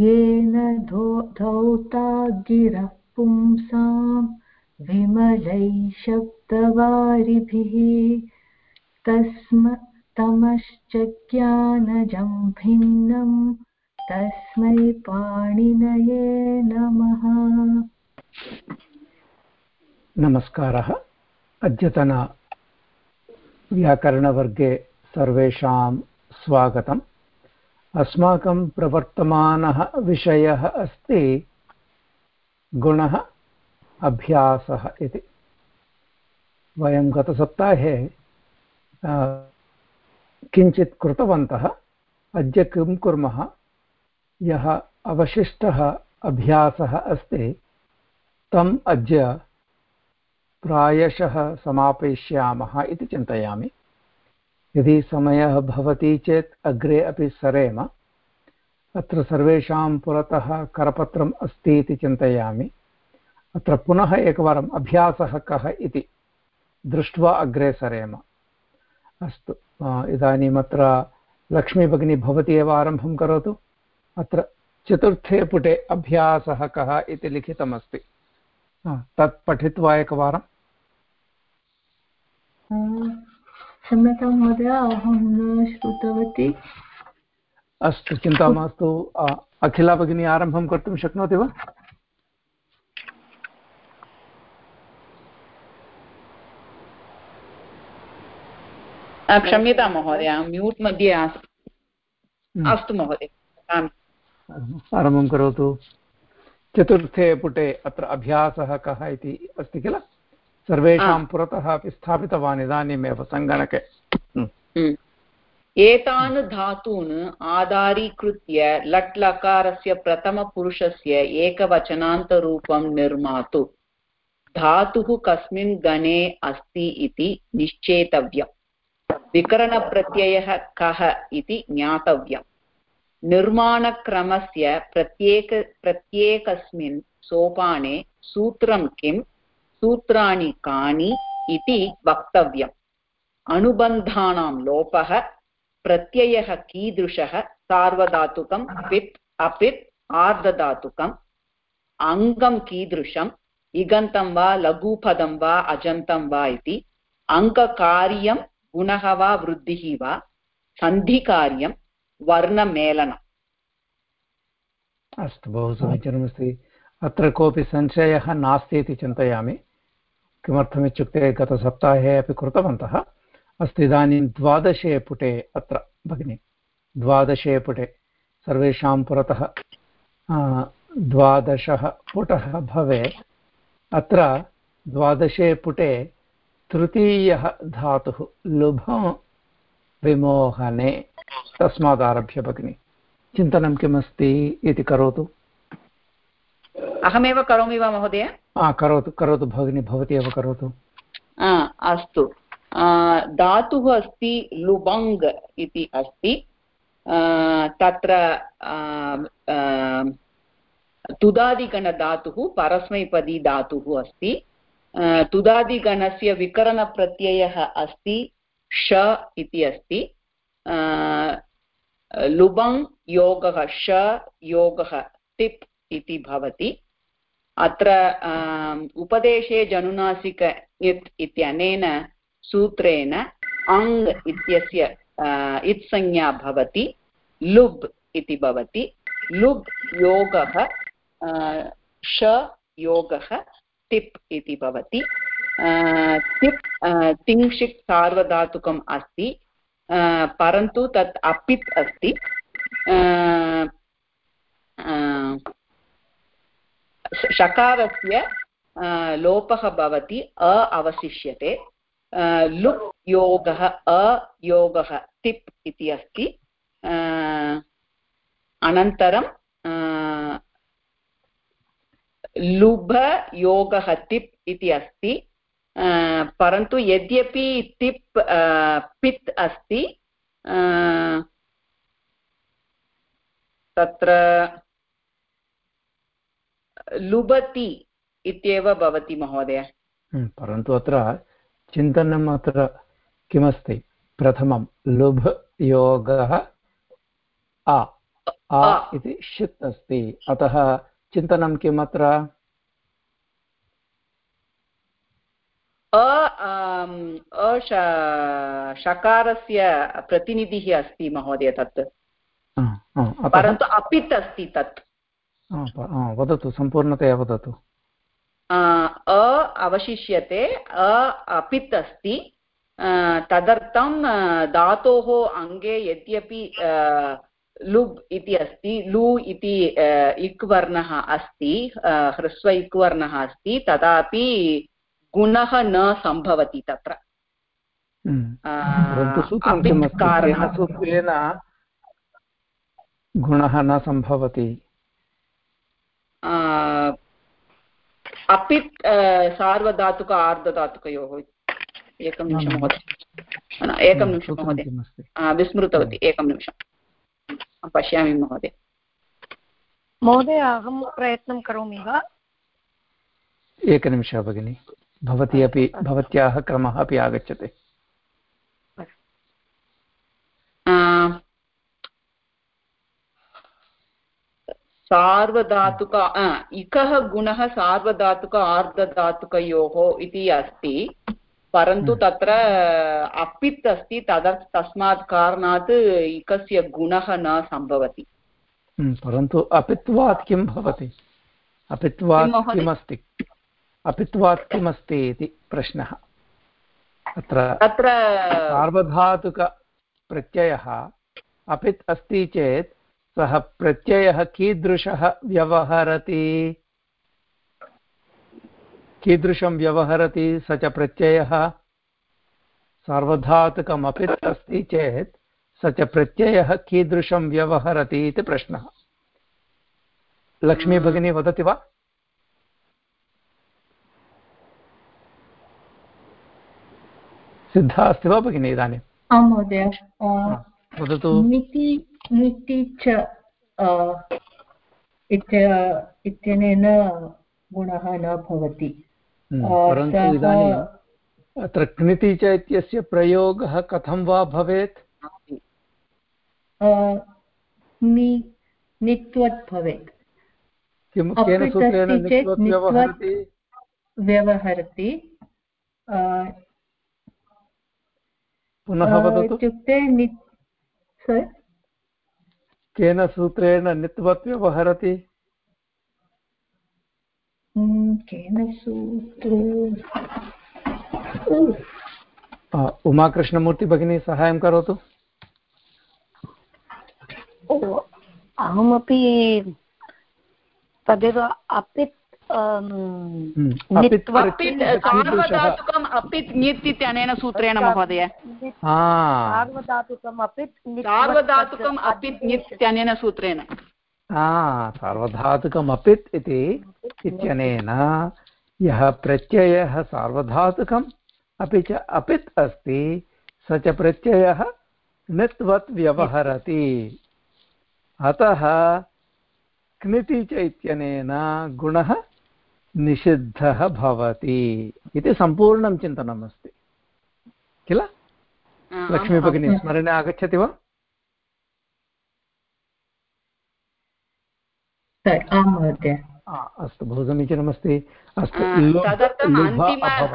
येन धौता गिरः पुंसां विमलैः शब्दवारिभिः तस्म तमश्च ज्ञानजं भिन्नं तस्मै पाणिनये नमः। नमस्कारः। अद्यतन व्याकरणवर्गे सर्वेषां स्वागतम्। अस्माकं प्रवर्तमानः विषयः अस्ति गुणः अभ्यासः इति। वयं गतसप्ताहे किञ्चित् कृतवन्तः, अद्य किं कुर्मः, यः अवशिष्टः अभ्यासः अस्ति, तम् अद्य प्रायशः समापयिष्यामः इति चिन्तयामि। यदि समयः भवति चेत् अग्रे अपि सरेम। अत्र सर्वेषां पुरतः करपत्रम् अस्ति इति चिन्तयामि। अत्र पुनः एकवारम् अभ्यासः कः इति। दृष्ट्वा अग्रे सरेम। अस्तु इदानीम् अत्र लक्ष्मीभगिनी भवती एव आरम्भं करोतु। अत्र चतुर्थे पुटे अभ्यासः कः इति लिखितमस्ति। तत् पठित्वा एकवारम्। क्षम्यतां महोदय अहं न श्रुतवती। अस्तु चिन्ता मास्तु। अखिला भगिनी आरम्भं कर्तुं शक्नोति वा? क्षम्यतां महोदय म्यूट् मध्ये हम्म। अस्तु महोदय आरम्भं करोतु। चतुर्थे पुटे अत्र अभ्यासः कः इति अस्ति किल? सर्वेषां पुरतः अपि स्थापितवान् इदानीमेव सङ्गणके। हम्म। हम्म। एतान् धातून् आधारीकृत्य लट् लकारस्य प्रथमपुरुषस्य एकवचनान्तरूपं निर्मातु। धातुः कस्मिन् गणे अस्ति इति निश्चेतव्यम्। विकरणप्रत्ययः कः इति ज्ञातव्यम्। निर्माणक्रमस्य प्रत्येक प्रत्येकस्मिन् सोपाने सूत्रं किं सूत्राणि कानि इति वक्तव्यम्। अनुबन्धानां लोपः, प्रत्ययः कीदृशः, सार्वधातुकं पित् अपित् आर्धधातुकम् अङ्गं कीदृशम् इगन्तं वा, लघुपदं वा, अजन्तं वा इति अङ्ककार्यं गुणः वा, वृद्धिः वा, सन्धिकार्यं वर्णमेलनम् अस्तु, बहु समीचीनमस्ति। अत्र कोऽपि संशयः नास्ति इति चिन्तयामि। किमर्थमित्युक्ते गतसप्ताहे अपि कृतवन्तः। अस्तु इदानीं द्वादशे पुटे अत्र, भगिनि। द्वादशे पुटे। सर्वेषां पुरतः द्वादशः पुटः भवेत्। अत्र द्वादशे पुटे तृतीयः धातुः लुभ विमोहने। तस्मादारभ्य, भगिनि। चिन्तनं किमस्ति इति करोतु। अहमेव करोमि वा महोदय? करोतु करोतु भगिनि भवती एव करोतु। अस्तु। धातुः अस्ति लुबङ् इति अस्ति। तत्र तुदादिगणधातुः परस्मैपदी धातुः अस्ति। तुदादिगणस्य विकरणप्रत्ययः अस्ति श इति अस्ति। लुबङ् योगः श योगः टिप् इति भवति। अत्र उपदेशे जनुनासिक इत् इत्यनेन सूत्रेण अङ् इत्यस्य इत्संज्ञा भवति, लुब् इति भवति। लुब् योगः श योगः टिप् इति भवति। टिप् तिङ्क्षिक् सार्वधातुकम् अस्ति। परन्तु तत् अपित् अस्ति। शकारस्य लोपः भवति, अ, अवशिष्यते। लुप् योगः अयोगः टिप् इति अस्ति। अनन्तरं लुभ योगः, तिप् इति अस्ति। परन्तु यद्यपि तिप् पित् अस्ति तत्र लुबति इत्येव भवति महोदय। हम्म, परन्तु अत्र चिन्तनम् अत्र किमस्ति? प्रथमं लुभ योगः आ आ। इति षित् अस्ति। अतः चिन्तनं किम् अत्र? अ शकारस्य प्रतिनिधिः अस्ति महोदय तत्। परन्तु अपित् अस्ति तत्। वदतु सम्पूर्णतया वदतु. अ अवशिष्यते अ अपित् अस्ति तदर्थं धातोः अङ्गे यद्यपि लुब् इति अस्ति लु इति इक् वर्णः अस्ति ह्रस्व इक् वर्णः अस्ति तदापि गुणः न सम्भवति तत्र. हम्म। गुणः न सम्भवति. अ, अपित् अ, सार्वधातुक आर्धधातुकयोः एकं निमिषं। महोदय एकं निमिषं महोदय विस्मृतवती एकं निमिषं पश्यामि महोदय महोदय अहं प्रयत्नं करोमि वा एकनिमिषः भगिनि भवती अपि भवत्याः क्रमः अपि आगच्छति आ, सार्वधातुक इकः गुणः सार्वधातुक आर्धधातुकयोः इति अस्ति। परन्तु हम्म। तत्र अपित् अस्ति तद तस्मात् कारणात् इकस्य गुणः न सम्भवति। हम्म, परन्तु अपित्वात् किं भवति? अपित्वात्? किमस्ति? अपित्वात् किमस्ति इति प्रश्नः। अत्र तत्र सार्वधातुकप्रत्ययः अपित् अस्ति चेत् सः प्रत्ययः कीदृशः व्यवहरति? कीदृशं व्यवहरति? स च प्रत्ययः सार्वधातुकम् अपित् अस्ति चेत् स च प्रत्ययः कीदृशं व्यवहरति इति प्रश्नः। लक्ष्मी भगिनी वदति वा? सिद्धा अस्ति वा भगिनि आं महोदय वदतु। निति च इत्यनेन गुणः न भवति। हम्म, परन्तु इदानीम् अत्र क्निति च इत्यस्य प्रयोगः कथं वा भवेत्? नित्वत् भवेत्। किं केन सूत्रेण व्यवहरति? व्यवहरति। पुनः वदतु। इत्युक्ते? केन सूत्रेण नित्वत् व्यवहरति हम्म, केन सूत्रे उमाकृष्णमूर्ति भगिनी सहायं करोतु। अहमपि तदेव अपित् अम्, हम्म, सार्वधातुकम् अपित् ङित् इत्यनेन सूत्रेण महोदय. सार्वधातुकम् अपित् सार्वधातुकम् अपित् ङित् इत्यनेन सूत्रेण सार्वधातुकम् अपित् इति इत्यनेन यः प्रत्ययः सार्वधातुकम् अपि च अपित् अस्ति स च प्रत्ययः नित्वत् व्यवहरति। अतः क्निति च इत्यनेन गुणः निषिद्धः भवति इति सम्पूर्णं चिन्तनम् अस्ति किल लक्ष्मी भगिनी स्मरणे आगच्छति वा? अस्तु बहु समीचीनमस्ति। अस्तु तदर्थम्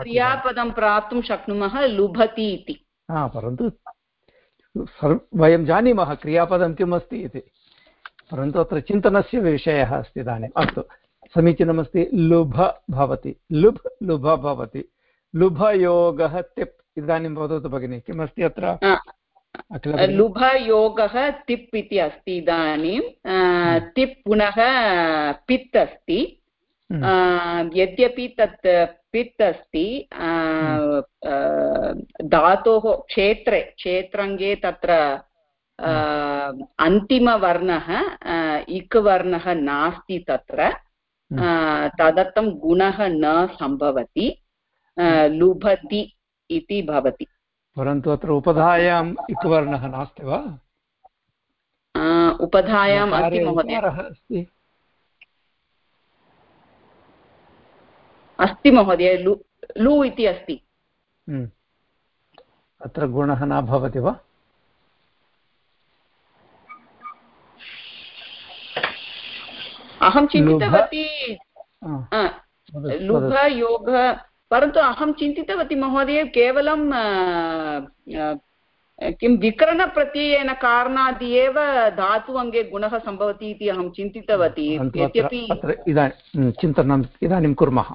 क्रियापदं प्राप्तुं शक्नुमः लुभति इति। हा परन्तु वयं जानीमः क्रियापदं किम् अस्ति इति। परन्तु अत्र चिन्तनस्य विषयः अस्ति इदानीम्। अस्तु समीचीनमस्ति लुभ भवति। लुभ लुभ भवति। लुभयोगः तिप्। इदानीं वदतु भगिनि किमस्ति अत्र? लुभयोगः तिप् इति अस्ति इदानीं। तिप् पुनः पित् अस्ति। हम्म, यद्यपि तत् पित् अस्ति आ, धातोः क्षेत्रे क्षेत्रङ्गे तत्र अन्तिमवर्णः इक् वर्णः नास्ति तत्र। तदर्थं गुणः न सम्भवति आ, लुभति इति भवति। परन्तु अत्र उपधायाम् इक्वर्णः नास्ति वा? उपधायाम् अस्ति महोदय। अस्ति। अस्ति महोदय लु लु इति अस्ति। हम्म। अत्र गुणः न भवति वा? अहं चिन्तितवती। वदतु। योग परन्तु अहं चिन्तितवती महोदय केवलं किं विकरणप्रत्ययेन कारणात् एव धातु अङ्गे गुणः सम्भवति इति अहं चिन्तितवती। यद्यपि चिन्तनम् इदानीं कुर्मः।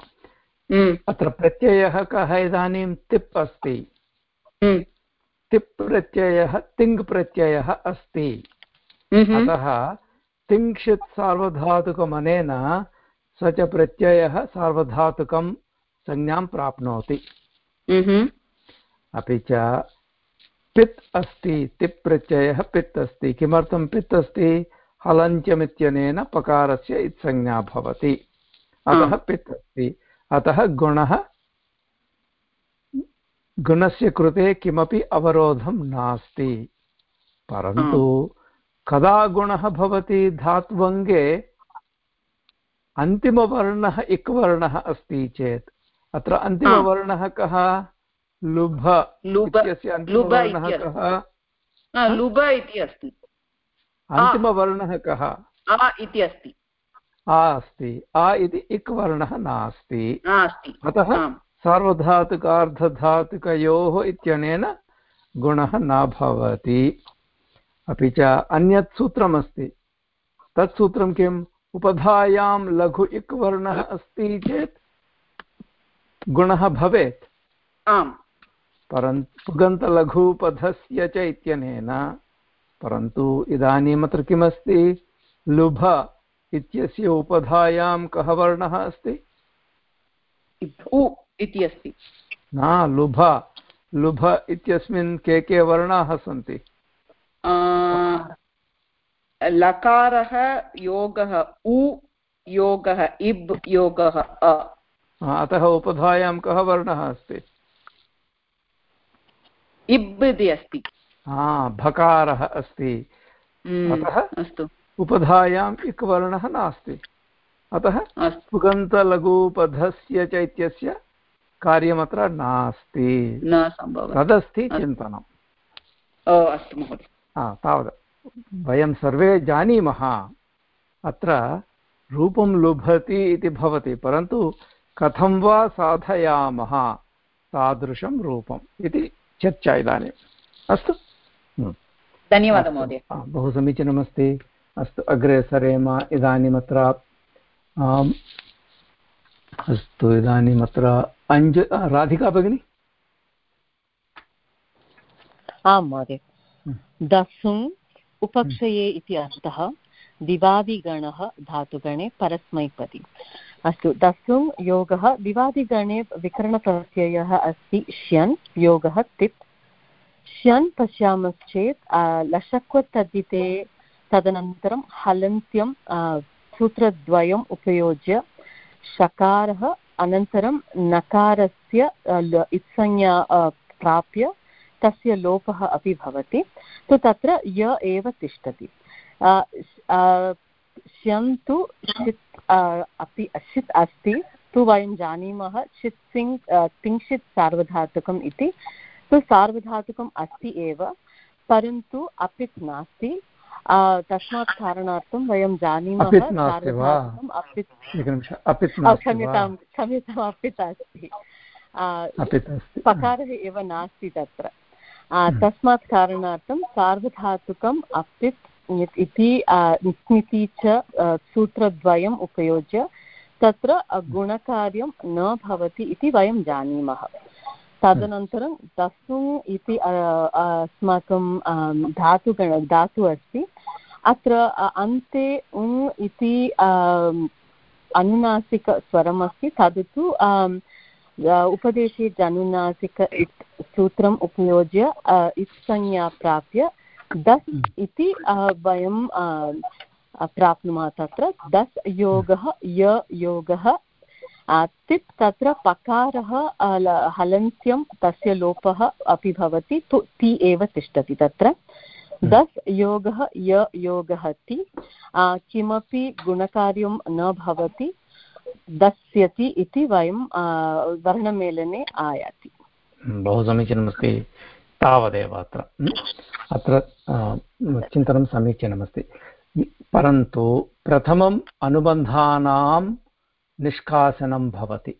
हम्म, अत्र प्रत्ययः कः इदानीं तिप् अस्ति? हम्म, तिप् प्रत्ययः तिङ् प्रत्ययः अस्ति। अतः तिङ्क्षित् सार्वधातुकमनेन स च प्रत्ययः सार्वधातुकं संज्ञां प्राप्नोति। हम्म, अपि च पित् अस्ति तिप् प्रत्ययः पित् अस्ति किमर्थं पित् अस्ति? हलञ्चमित्यनेन पकारस्य इत्संज्ञा भवति। अतः पित् अस्ति। अतः गुणः गुणस्य कृते किमपि अवरोधं नास्ति। परन्तु कदा गुणः भवति धात्वङ्गे अन्तिमवर्णः इक् वर्णः अस्ति चेत्। अत्र अन्तिमवर्णः कः? लुभ लुभ इत्यस्य लुभ अन्तिमवर्णः। कः? लुभ इति अस्ति। अन्तिमवर्णः कः? आ इति अस्ति। आ अस्ति। आ इति इक् वर्णः नास्ति। अतः सार्वधातुकार्धधातुकयोः इत्यनेन गुणः न भवति। अपि च अन्यत् सूत्रमस्ति। तत् सूत्रं किम्? उपधायां लघु इक् वर्णः अस्ति चेत् गुणः भवेत्। आम्। परन्तु पुगन्तलघुपधस्य च इत्यनेन परन्तु इदानीमत्र किमस्ति? लुभ इत्यस्य उपधायां कः वर्णः अस्ति? इति अस्ति। न लुभ। लुभ इत्यस्मिन् के के वर्णाः सन्ति? लकारः योगः उ योगः इब् योगः अ। अतः उपधायां कः वर्णः अस्ति? इब् इति अस्ति। हा भकारः अस्ति। हम्म, अतः? अस्तु। उपधायाम् इक् वर्णः नास्ति। अतः अस्तु। पुगन्तलघुपधस्य च इत्यस्य कार्यमत्र नास्ति। न तदस्ति चिन्तनम्। ओ अस्तु महोदय। तावत् वयं सर्वे जानीमः। अत्र रूपं लुभति इति भवति परन्तु कथं वा साधयामः तादृशं रूपम् इति चर्चा इदानीम्। अस्तु। धन्यवादः महोदय। हा, बहु समीचीनमस्ति। अस्तु अग्रे सरेम इदानीमत्र आम् अस्तु इदानीमत्र अञ्ज राधिका भगिनी? आं महोदय। दसुम् उपक्षये इति अर्थः दिवादिगणः धातुगणे परस्मैपदी। अस्तु दसुम् योगः दिवादिगणे विकरणप्रत्ययः अस्ति श्यन् योगः तिप्। श्यन् पश्यामश्चेत् लशक्वतद्धिते तदनन्तरं हलन्त्यं सूत्रद्वयम् उपयुज्य शकारः अनन्तरं नकारस्य इत्संज्ञा प्राप्य तस्य लोपः अपि भवति तु तत्र य एव तिष्ठति। श्यं तु षित् अपि षित् अस्ति तु वयं जानीमः षित् सिङ् तिङ्क्षित् सार्वधातुकम् इति। तु सार्वधातुकम् अस्ति एव परन्तु अपित् नास्ति। तस्मात् कारणार्थं वयं जानीमः? क्षम्यतां क्षम्यताम् अपित् अस्ति। पकारः एव नास्ति तत्र। तस्मात् कारणार्थं सार्वधातुकम् अपित् इति निस्मिति च सूत्रद्वयम् उपयुज्य तत्र गुणकार्यं न भवति इति वयं जानीमः। तदनन्तरं दसु इति अस्माकं धातुगण धातु अस्ति। अत्र अन्ते उङ् इति आम्, अनुनासिकस्वरमस्ति। तद् तु उपदेशे जनुनासिक इत् सूत्रम् उपयुज्य इत्संज्ञा प्राप्य दस् इति आ, वयं प्राप्नुमः तत्र। दस् योगः य योगः तित् तत्र पकारः हलन्त्यं तस्य लोपः अपि भवति तु ति एव तिष्ठति तत्र। दस् योगः य योगः ति किमपि गुणकार्यं न भवति दस्यति इति वयं वर्णमेलने आयाति। बहु समीचीनमस्ति तावदेव अत्र। अत्र चिन्तनं समीचीनमस्ति। परन्तु प्रथमम् अनुबन्धानां निष्कासनं भवति।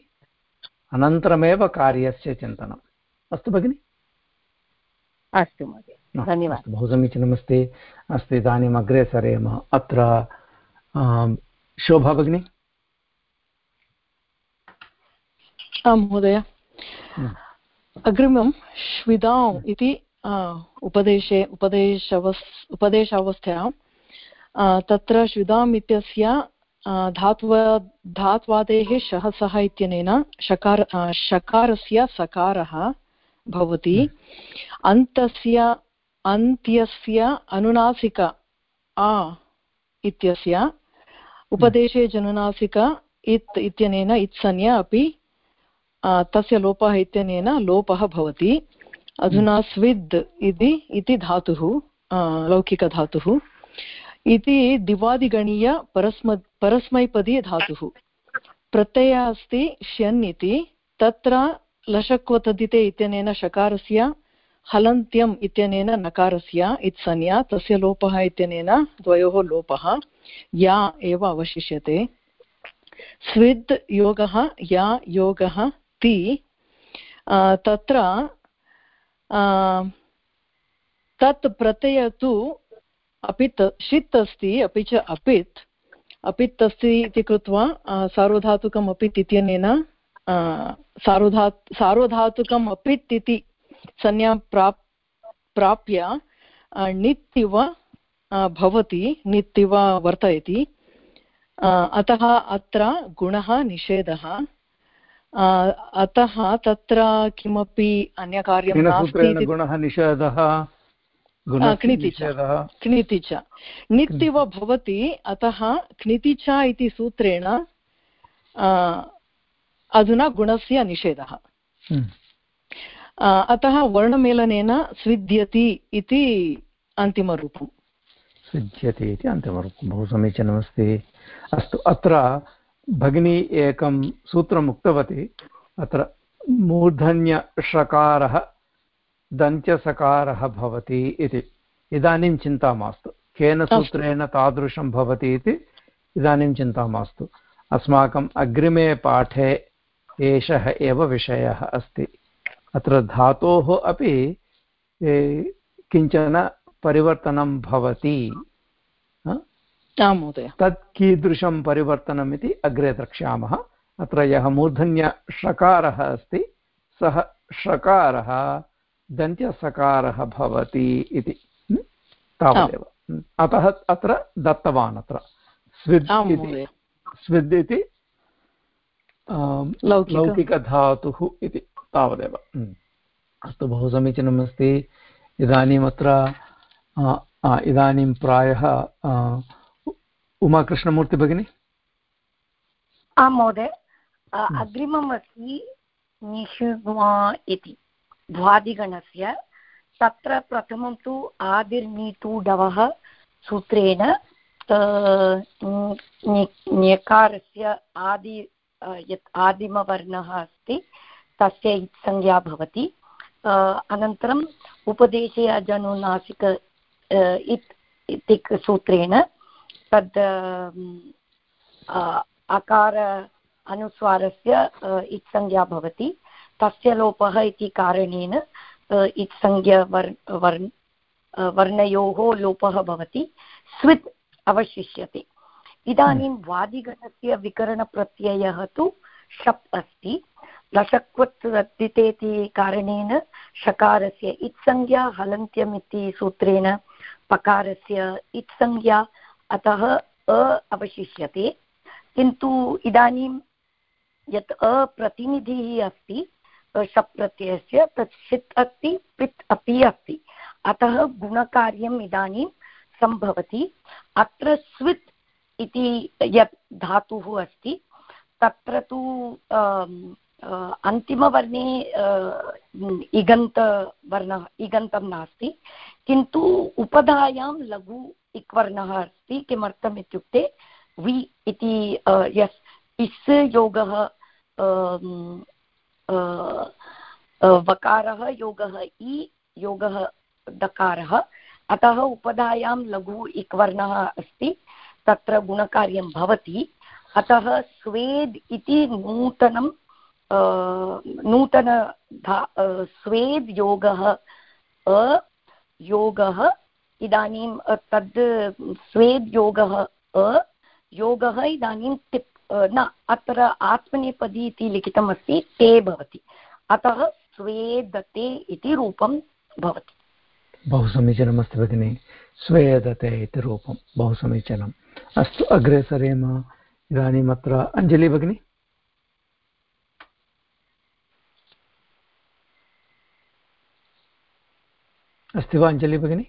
अनन्तरमेव कार्यस्य चिन्तनम्। अस्तु भगिनि? अस्तु महोदय धन्यवादः। बहु समीचीनमस्ति। अस्तु इदानीम् अग्रे सरेम। अत्र शोभा भगिनि? आं महोदय। अग्रिमं श्विदाम् इति उपदेशे उपदेशवस् उपदेशावस्थायां तत्र श्विदाम् इत्यस्य धात्व धात्वादेः शः सः इत्यनेन शकार शकारस्य सकारः भवति। अन्तस्य अन्त्यस्य अनुनासिक आ इत्यस्य उपदेशे जनुनासिक इत् इत्यनेन इत्संज्ञा अपि तस्य लोपः इत्यनेन लोपः भवति। अधुना स्विद् इति इति धातुः लौकिकधातुः। इति दिवादिगणीय परस्म परस्मैपदी धातुः। प्रत्ययः अस्ति श्यन् इति। तत्र लशक्वतदिते इत्यनेन शकारस्य हलन्त्यम् इत्यनेन नकारस्य इत्संज्ञा तस्य लोपः इत्यनेन द्वयोः लोपः। या एव अवशिष्यते। स्विद् योगः या योगः अस्ति तत्र तत् प्रत्यय तु अपित्, षित् अस्ति, अपि च अपित्। अपित् अस्ति इति कृत्वा सार्वधातुकम् अपित् इत्यनेन सार्वधा, सार्वधातुकम् अपित् इति संज्ञां प्राप्, प्राप्य नित्तिव भवति, नित्तिव वर्तयति। अतः अत्र गुणः, निषेधः। अतः तत्र किमपि अन्यकार्यं नास्ति गुणः निषेधः। क्निति च। नित्यव भवति अतः क्निति च इति सूत्रेण अधुना गुणस्य निषेधः। हम्म। अतः वर्णमेलनेन स्विद्यति इति अन्तिमरूपम्। स्विद्यति इति अन्तिमरूपं बहु समीचीनमस्ति। अस्तु अत्र भगिनी एकं सूत्रम् उक्तवती अत्र मूर्धन्यषकारः दन्त्यसकारः भवति इति। इदानीं चिन्ता मास्तु। केन सूत्रेण तादृशं भवति इति इदानीं चिन्ता मास्तु। अस्माकम् अग्रिमे पाठे एषः एव विषयः अस्ति। अत्र धातोः अपि किंचन परिवर्तनं भवति। महोदय। तत् कीदृशं परिवर्तनम् इति अग्रे द्रक्ष्यामः। अत्र यः मूर्धन्यषकारः अस्ति सः षकारः दन्त्यसकारः भवति इति। तावदेव। अतः अत्र दत्तवान् अत्र। स्विद् इति। स्विद् इति लौकिकधातुः इति तावदेव। अस्तु बहु समीचीनम् अस्ति। इदानीम् अत्र इदानीं प्रायः उमाकृष्णमूर्ति भगिनी आं महोदय हम्म। अग्रिमम् अस्ति निषुग्मा इति भ्वादिगणस्य तत्र प्रथमं तु आदिर्नीतुडवः सूत्रेण ञकारस्य आदि यत् आदिमवर्णः अस्ति तस्य इत्संज्ञा भवति अनन्तरम् उपदेशे अजनुनासिक इत् इति सूत्रेण तद् अकार अनुस्वारस्य इत्संज्ञा भवति। तस्य लोपः इति कारणेन इत्संज्ञा वर् वर् वर्णयोः लोपः भवति। स्वित् अवशिष्यते। इदानीं वादिगणस्य विकरणप्रत्ययः तु शप् अस्ति। वर्तितेति कारणेन शकारस्य इत्संज्ञा हलन्त्यम् इति सूत्रेण पकारस्य इत्संज्ञा अतः अ अवशिष्यते। किन्तु इदानीं यत् अप्रतिनिधिः अस्ति शप् प्रत्ययस्य तत् षित् अस्ति, पित् अपि अस्ति। अतः गुणकार्यम् इदानीं सम्भवति। अत्र स्वित् इति यत् धातुः अस्ति, तत्र तु अन्तिमवर्णे इगन्तवर्णः, इगन्तं नास्ति। किन्तु उपधायां लघु इक्वर्णः अस्ति, किमर्थम् इत्युक्ते वि इति यस् इस् योगः वकारः योगः इ योगः दकारः अतः उपधायां लघु इक्वर्णः अस्ति, तत्र गुणकार्यं भवति। अतः स्वेद् इति नूतनं नूतन स्वेद् योगः, अ, योगः इदानीं तद्, स्वेद् योगः, अ, योगः इदानीं तिप् न, अत्र आत्मनेपदी इति लिखितमस्ति, ते भवति। अतः स्वेदते इति रूपं भवति। बहु समीचीनमस्ति भगिनि। स्वेदते इति रूपं, बहु समीचीनम्। अस्तु, अग्रे सरेम, इदानीम् अत्र अञ्जलि भगिनी। अस्ति वा अञ्जलि भगिनि?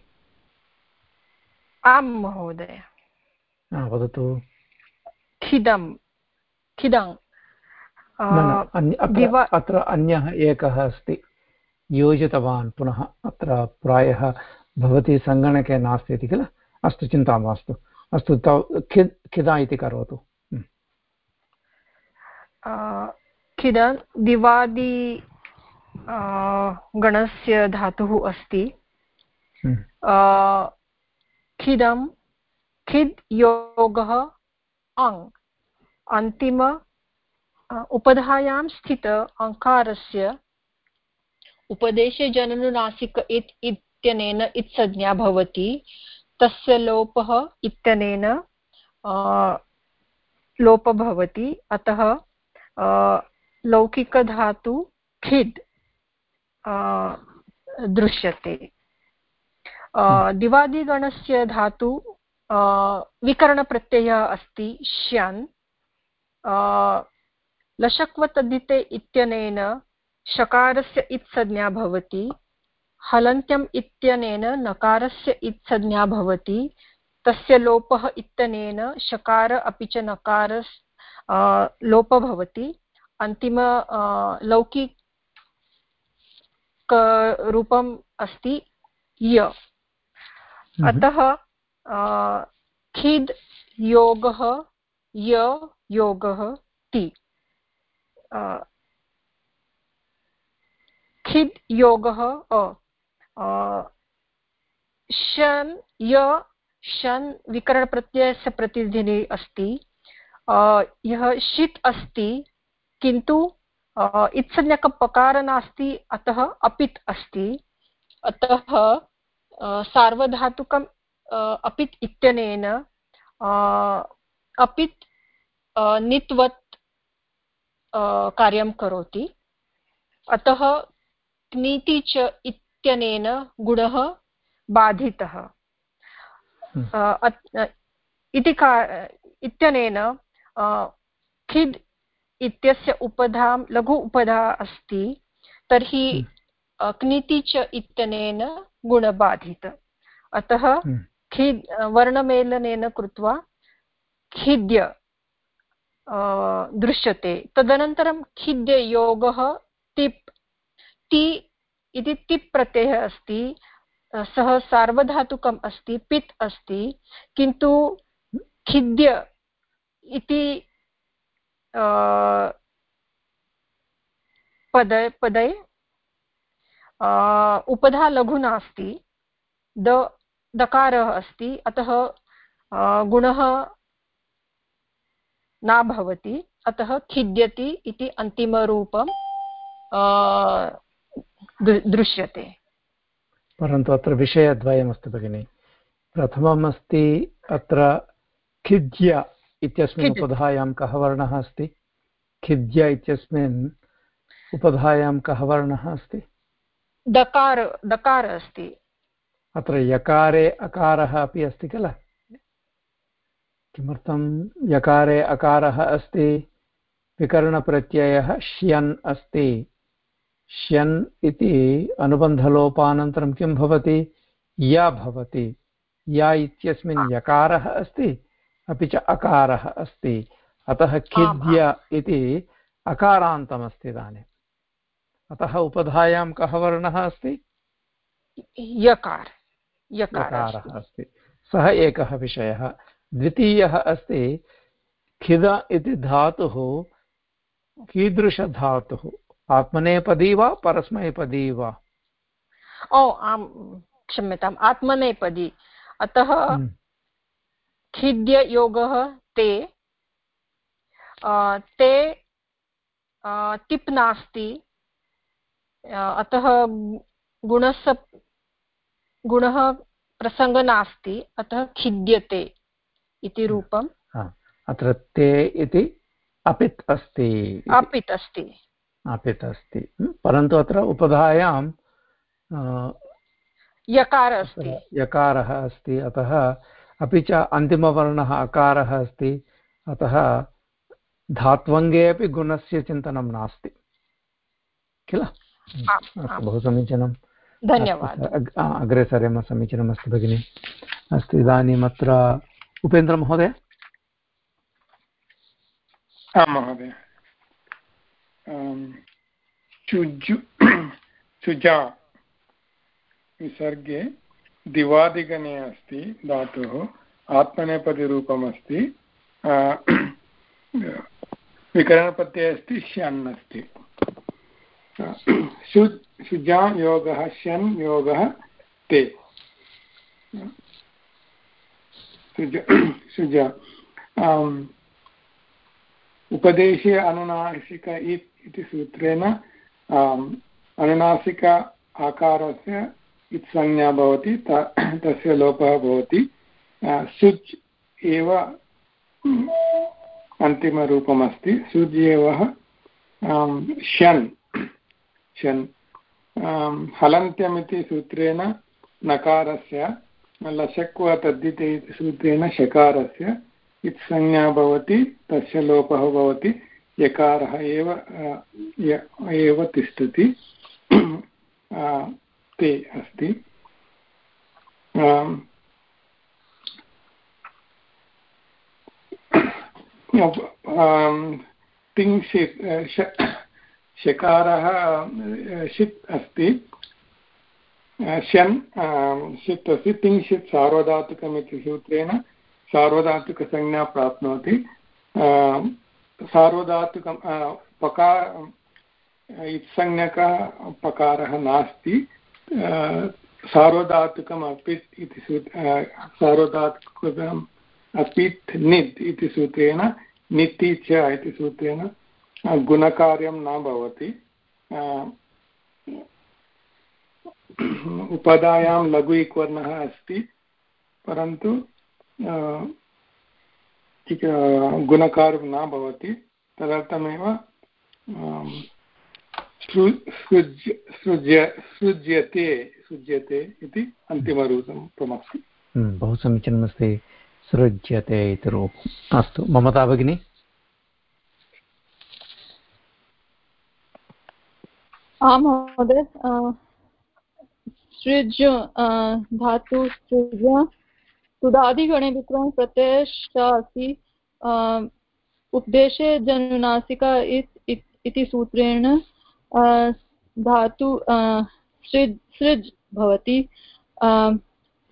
आं महोदय। वदतु। खिदं खिदं अत्र अन्यः एकः अस्ति। योजितवान् पुनः अत्र प्रायः भवती सङ्गणके नास्ति इति किल? अस्तु चिन्ता मास्तु। अस्तु खिद् खिदा इति करोतु। खिदन् दिवादि गणस्य धातुः अस्ति। खिदं खिद् योगः अङ्। अन्तिम उपधायां स्थित अङ्कारस्य उपदेशे जननुनासिक इत् इत्यनेन इत्संज्ञा भवति। तस्य लोपः इत्यनेन लोपः भवति। अतः लौकिकधातु खिद् दृश्यते। दिवादिगणस्य धातु विकरणप्रत्ययः अस्ति श्यन् लशक्वतद्धिते इत्यनेन शकारस्य इत्संज्ञा भवति हलन्त्यम् इत्यनेन नकारस्य इत्संज्ञा भवति तस्य लोपः इत्यनेन शकार अपि च नकार लोपः भवति अन्तिम लौकिकरूपम् अस्ति य हम्म। अतः खिद् योगः, य योगः, ति। खिद् योगः, अ। शन्, य, शन् विकरणप्रत्ययस्य प्रतिनिधिः अस्ति। यः षित् अस्ति, किन्तु इत्संज्ञकपकार नास्ति, अतः अपित् अस्ति। अतः सार्वधातुकम् अपित् इत्यनेन अपित् नित्वत् कार्यं करोति अतः क्नीति च इत्यनेन गुणः बाधितः हम्म। इति का इत्यनेन खिद् इत्यस्य उपधां लघु उपधा अस्ति तर्हि हम्म। क्निति च इत्यनेन गुणबाधित अतः हम्म। खिद् वर्णमेलनेन कृत्वा खिद्य दृश्यते तदनन्तरं खिद्ययोगः तिप् ति इति तिप् प्रत्ययः अस्ति सः सार्वधातुकम् अस्ति पित् अस्ति किन्तु खिद्य इति पद पदे उपधा लघु नास्ति द दकारः अस्ति अतः गुणः न भवति अतः खिद्यति इति अन्तिमरूपं दृश्यते। परन्तु अत्र विषयद्वयमस्ति भगिनि। प्रथमम् अस्ति अत्र खिद्य इत्यस्मिन् उपधायां कः वर्णः अस्ति? खिद्य इत्यस्मिन् उपधायां कः वर्णः अस्ति? दकार दकार अस्ति। अत्र यकारे अकारः अपि अस्ति किल किमर्थं यकारे अकारः अस्ति? विकरणप्रत्ययः श्यन् अस्ति। श्यन् इति अनुबन्धलोपानन्तरं किं भवति? य भवति। य इत्यस्मिन् यकारः अस्ति अपि च अकारः अस्ति। अतः किद्य इति अकारान्तमस्ति इदानीम् अतः उपधायां कः वर्णः अस्ति? यकार यकारः अस्ति। सः एकः विषयः। द्वितीयः अस्ति खिद इति धातुः कीदृशधातुः? आत्मनेपदी वा परस्मैपदी वा? ओ आम् क्षम्यताम् आत्मनेपदी। अतः खिद्ययोगः ते ते टिप् नास्ति। अतः गुणस्य गुणः प्रसङ्गः नास्ति अतः खिद्यते इति रूपम्। अत्र ते इति अपित् अस्ति अपित् अस्ति। अपित् अस्ति। परन्तु अत्र उपधायां यकारः अस्ति। यकारः अस्ति अतः अपि च अन्तिमवर्णः अकारः अस्ति अतः धात्वङ्गे अपि गुणस्य चिन्तनं नास्ति। किल? बहु समीचीनं। धन्यवादः। अग्रे सरेम समीचीनमस्ति भगिनि। अस्तु इदानीम् अत्र उपेन्द्रमहोदय आं महोदय। चुजा विसर्गे दिवादिगणे अस्ति धातुः। आत्मनेपदिरूपमस्ति। विकरणप्रत्यये अस्ति श्यन् अस्ति। शुजा योगः श्यन् योगः ते शुजा उपदेशे अनुनासिक इति सूत्रेण अनुनासिक आकारस्य इत्संज्ञा भवति तस्य लोपः भवति। सुच् एव अन्तिमरूपमस्ति। सुज् एव शन्। शन् हलन्त्यमिति सूत्रेण नकारस्य लशक्व तद्धिते इति सूत्रेण शकारस्य इत्संज्ञा भवति तस्य लोपः भवति यकारः एव एव तिष्ठति ते अस्ति तिङ्क्षित् शकारः षित् अस्ति। शन् षित् अस्ति। तिङ्क्षित् सार्वधातुकमिति सूत्रेण सार्वधातुकसंज्ञा प्राप्नोति। सार्वधातुकं पकार इत्संज्ञकः पकारः नास्ति। सार्वधातुकम् अपित् इति सूत् सार्वधातुकम् अपित् नित् इति सूत्रेण, निति च इति सूत्रेण गुणकार्यं न भवति। उपधायां लघु इक्वर्णः अस्ति, परन्तु गुणकार्यं न भवति। तदर्थमेव सृज्य सृज्यते सृज्यते इति अन्तिमरूपमस्ति बहु समीचीनमस्ति। सृज्यते इति रूपम्। अस्तु ममता भगिनी। आं महोदय सृज धातु सृज सुधादिगणे विक्रम प्रत्ययश्च अस्ति उपदेशे जनुनासिका इति सूत्रेण धातु सृज् सृज् भवति।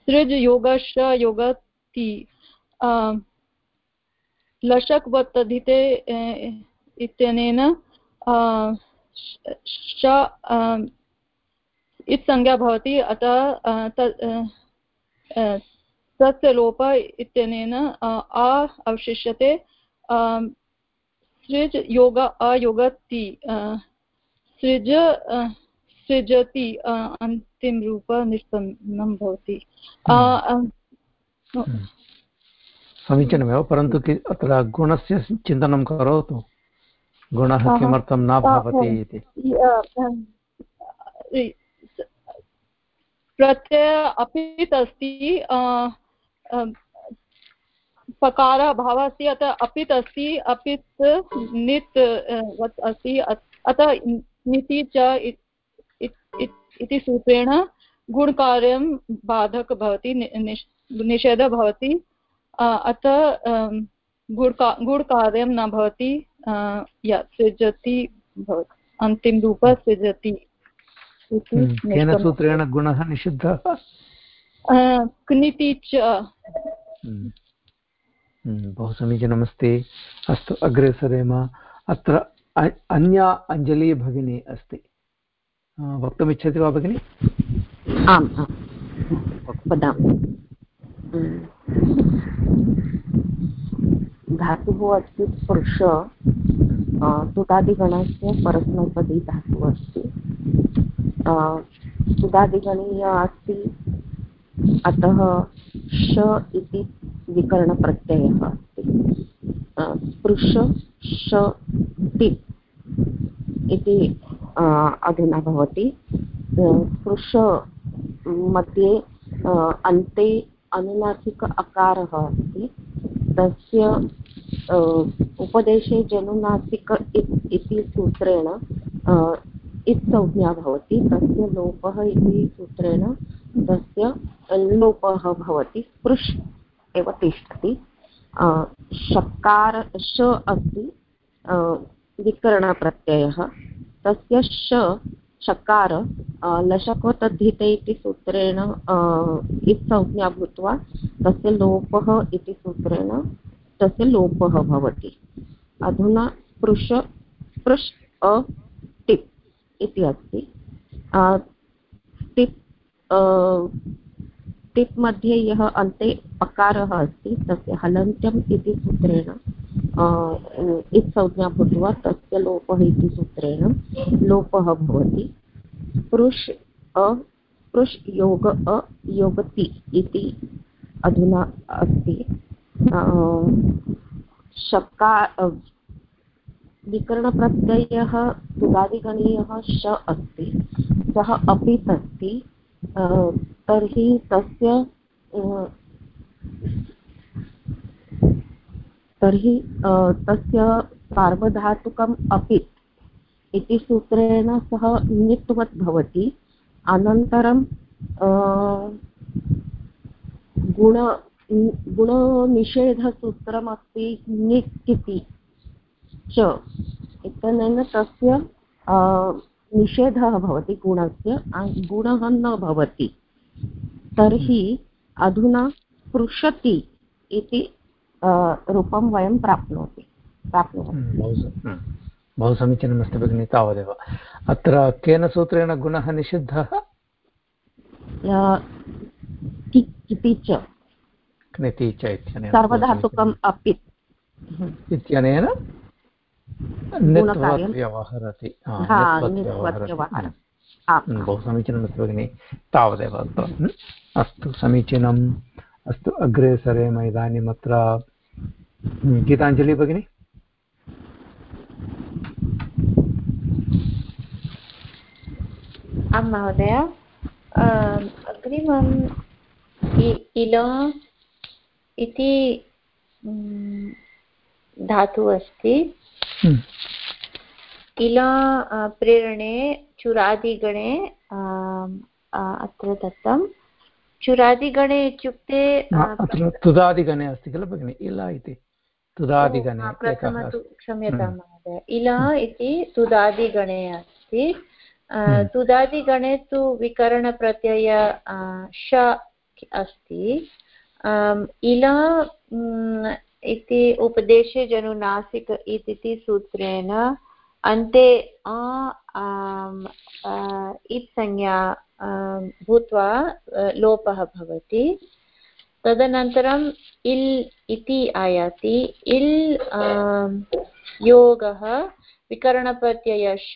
सृज् योगश्च योगति लशक्वतधिते इत्यनेन इत्संज्ञा भवति अतः तस्य लोप इत्यनेन अ अवशिष्यते सृज योग अयोगति सृज सृजति अन्तिमरूप निष्पन्नं भवति। हम्म। समीचीनमेव परन्तु अत्र गुणस्य चिन्तनं करोतु। गुणः किमर्थं न भवति इति। प्रत्यय अपित् अस्ति पकारः अभावः अस्ति अतः अपित् अस्ति अपित् नित् अस्ति अतः निति च इति सूत्रेण गुणकार्यं बाधक भवति निषेधः भवति अतः गुणका गुणकार्यं न भवति। सृजति भवति। अन्तिमरूपः सृजति। केन सूत्रेण गुणः निषिद्धः? क्निति च। बहु समीचीनमस्ति। अस्तु अग्रे सरेम। अत्र अन्या अञ्जली भगिनी अस्ति। वक्तुमिच्छति वा भगिनि? आम् वदामि। धातुः अस्ति स्पृश तुदादिगणस्य परस्मैपदी धातुः अस्ति तुदादिगणीय अस्ति, अतः श इति विकरणप्रत्ययः अस्ति। स्पृश, श टिप् इति अधुना भवति। स्पृश मध्ये अन्ते अनुनासिक अकारः अस्ति। तस्य उपदेशे जनुनासिक इति सूत्रेण इत् संज्ञा भवति, तस्य लोपः इति सूत्रेण तस्य लोपः भवति, स्पृश् एव तिष्ठति। शकार श अस्ति विकरणप्रत्ययः। तस्य श शकार लशकोतद्धिते इति सूत्रेण इत् संज्ञा भूत्वा तस्य लोपः इति सूत्रेण तस्य लोपः भवति। अधुना स्पृश स्पृश् अ, टिप् इति अस्ति। टिप् टिप् मध्ये यः अन्ते पकारः अस्ति, तस्य हलन्त्यम् इति सूत्रेण इत् संज्ञा भूत्वा तस्य लोपः इति सूत्रेण लोपः भवति। स्पृश् अ स्पृश् योग, अ योगति इति अधुना अस्ति। शका विकरणप्रत्ययः सुदादिगणीयः श अस्ति सः अपि अस्ति तर्हि तस्य तर्हि तस्य सार्वधातुकम् अपि इति सूत्रेण सः नित्वत् भवति अनन्तरं गुण गुणनिषेधसूत्रमस्ति निट् इति च इत्यनेन तस्य निषेधः भवति गुणस्य गुणः न भवति। तर्हि अधुना स्पृशति इति रूपं वयं प्राप्नोति प्राप्नुमः। बहु समीचीनमस्ति भगिनि तावदेव। अत्र केन सूत्रेण गुणः निषिद्धः? इति च? क्निति च इत्यनेन सर्वधातुकम् अपि इत्यनेन व्यवहरति बहु समीचीनमस्ति भगिनि तावदेव अत्र अस्तु समीचीनम् अस्तु अग्रे सरेम इदानीम् अत्र गीताञ्जलि भगिनि आं महोदय अग्रिमम् इल इति धातुः अस्ति। हम्म। प्रेरणे चुरादिगणे अत्र दत्तं। चुरादिगणे इत्युक्ते अत्र तुदादिगणे अस्ति किल भगिनि? इल इति। तुदादिगणे क्षम्यतां हम्म। महोदय। इल इति तुदादिगणे अस्ति। हम्म। तुदादिगणे तु विकरणप्रत्यय श अस्ति। इल इति उपदेशे जनुनासिक इति सूत्रेण, अन्ते इत्संज्ञा भूत्वा लोपः भवति। तदनन्तरम् इल् इति आयाति। इल् योगः विकरणप्रत्ययश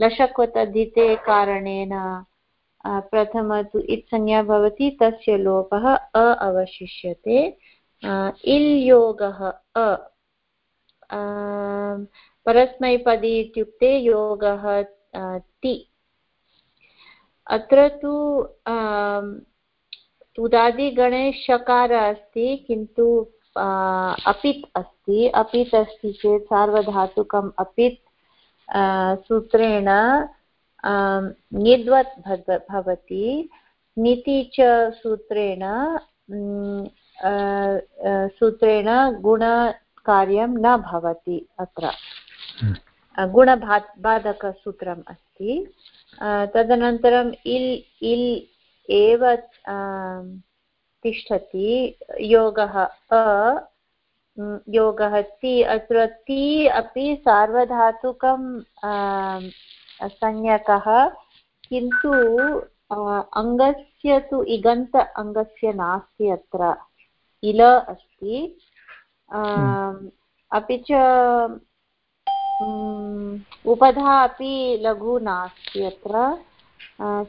लशक्वतद्धिते कारणेन प्रथम तु इत्संज्ञा भवति, तस्य लोपः अ अवशिष्यते। इल् योगः अ। परस्मैपदी इत्युक्ते योगः ति। अत्र तु तुदादिगणे शकार अस्ति, किन्तु अपित् अस्ति। अपित् अस्ति चेत् सार्वधातुकम् अपित् सूत्रेण निद्वत् भवति। निति च सूत्रेण सूत्रेण गुणकार्यं न भवति अत्र। हम्म। गुणभा बाधकसूत्रम् अस्ति। तदनन्तरम् इल् इल् एव तिष्ठति। योगः अ योगः ति अत्र ति अपि सार्वधातुकं संज्ञकः किन्तु अङ्गस्य तु इगन्त अङ्गस्य नास्ति अत्र। इल अस्ति। अपि च उपधा अपि लघु नास्ति अत्र।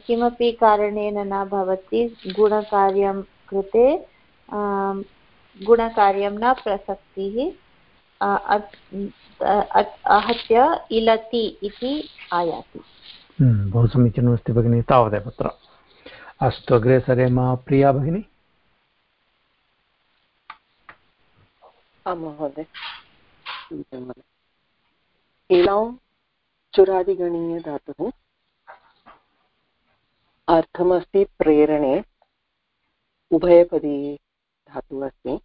किमपि कारणेन न भवति गुणकार्यं कृते। गुणकार्यं न प्रसक्तिः। आहत्य इलति इति आयाति। हम्म, बहु समीचीनमस्ति भगिनि तावदेव अत्र अस्तु अग्रे सरेम प्रिया भगिनी? आं महोदय। चुरादिगणीयधातुः अर्थमस्ति प्रेरणे। उभयपदी धातुः अस्ति।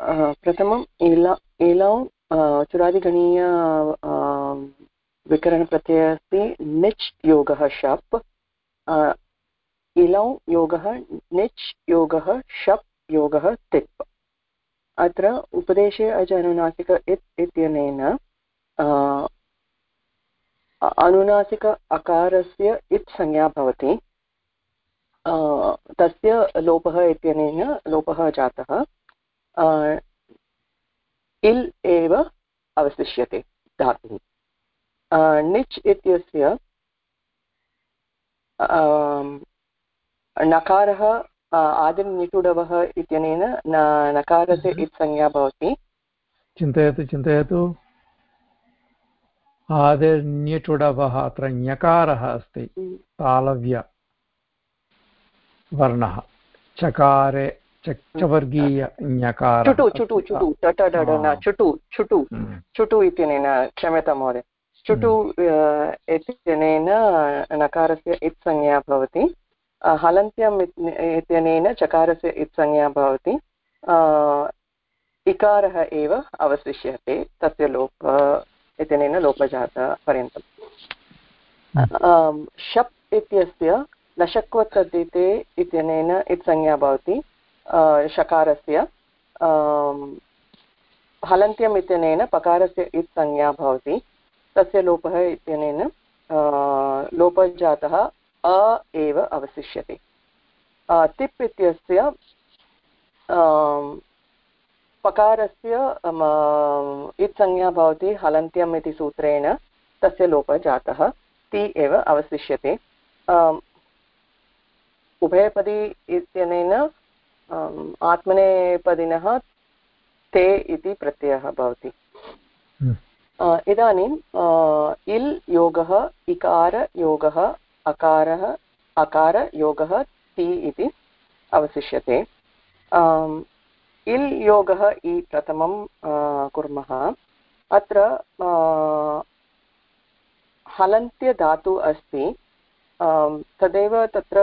प्रथमम् इला इलौ चुरादिगणीय विकरणप्रत्ययः अस्ति निच् योगः शप् इलौ योगः निच् योगः शप् योगः तिप् अत्र उपदेशे अजनुनासिक इत् इत्यनेन अनुनासिक अकारस्य इत् संज्ञा भवति तस्य लोपः इत्यनेन लोपः जातः इल् एव अवशिष्यते धातुः निच् इत्यस्य नकारः आदिर्निटुडवः इत्यनेन नकारस्य। इत्संज्ञा भवति चिन्तयतु चिन्तयतु आदिर्न्यटुडवः अत्र ञकारः अस्ति। तालव्य वर्णः चकारे चवर्गीय चुटु चुटु चुटु टटडन चुटु चुटु हम्म। चुटु इत्यनेन क्षम्यतां महोदय। चुटु इत्यनेन नकारस्य इत्संज्ञा भवति। हलन्त्यम् इत्यनेन चकारस्य इत्संज्ञा भवति। इकारः एव अवशिष्यते तस्य लोप इत्यनेन लोपजातपर्यन्तम्। शप् इत्यस्य लशक्वतद्धिते इत्यनेन इत्संज्ञा भवति। शकारस्य हलन्त्यम् इत्यनेन पकारस्य इत्संज्ञा भवति। तस्य लोपः इत्यनेन लोपजातः अ एव अवशिष्यते। तिप् इत्यस्य पकारस्य इत्संज्ञा भवति, हलन्त्यम् इति सूत्रेण तस्य लोपः जातः ति एव अवशिष्यते। उभयपदी इत्यनेन आत्मनेपदिनः ते इति प्रत्ययः भवति। हम्म। इदानीम् इल् योगः इकार योगः अकारः अकारयोगः ति इति अवशिष्यते। इल् योगः इ प्रथमं कुर्मः। अत्र हलन्त्यधातु अस्ति। तदेव तत्र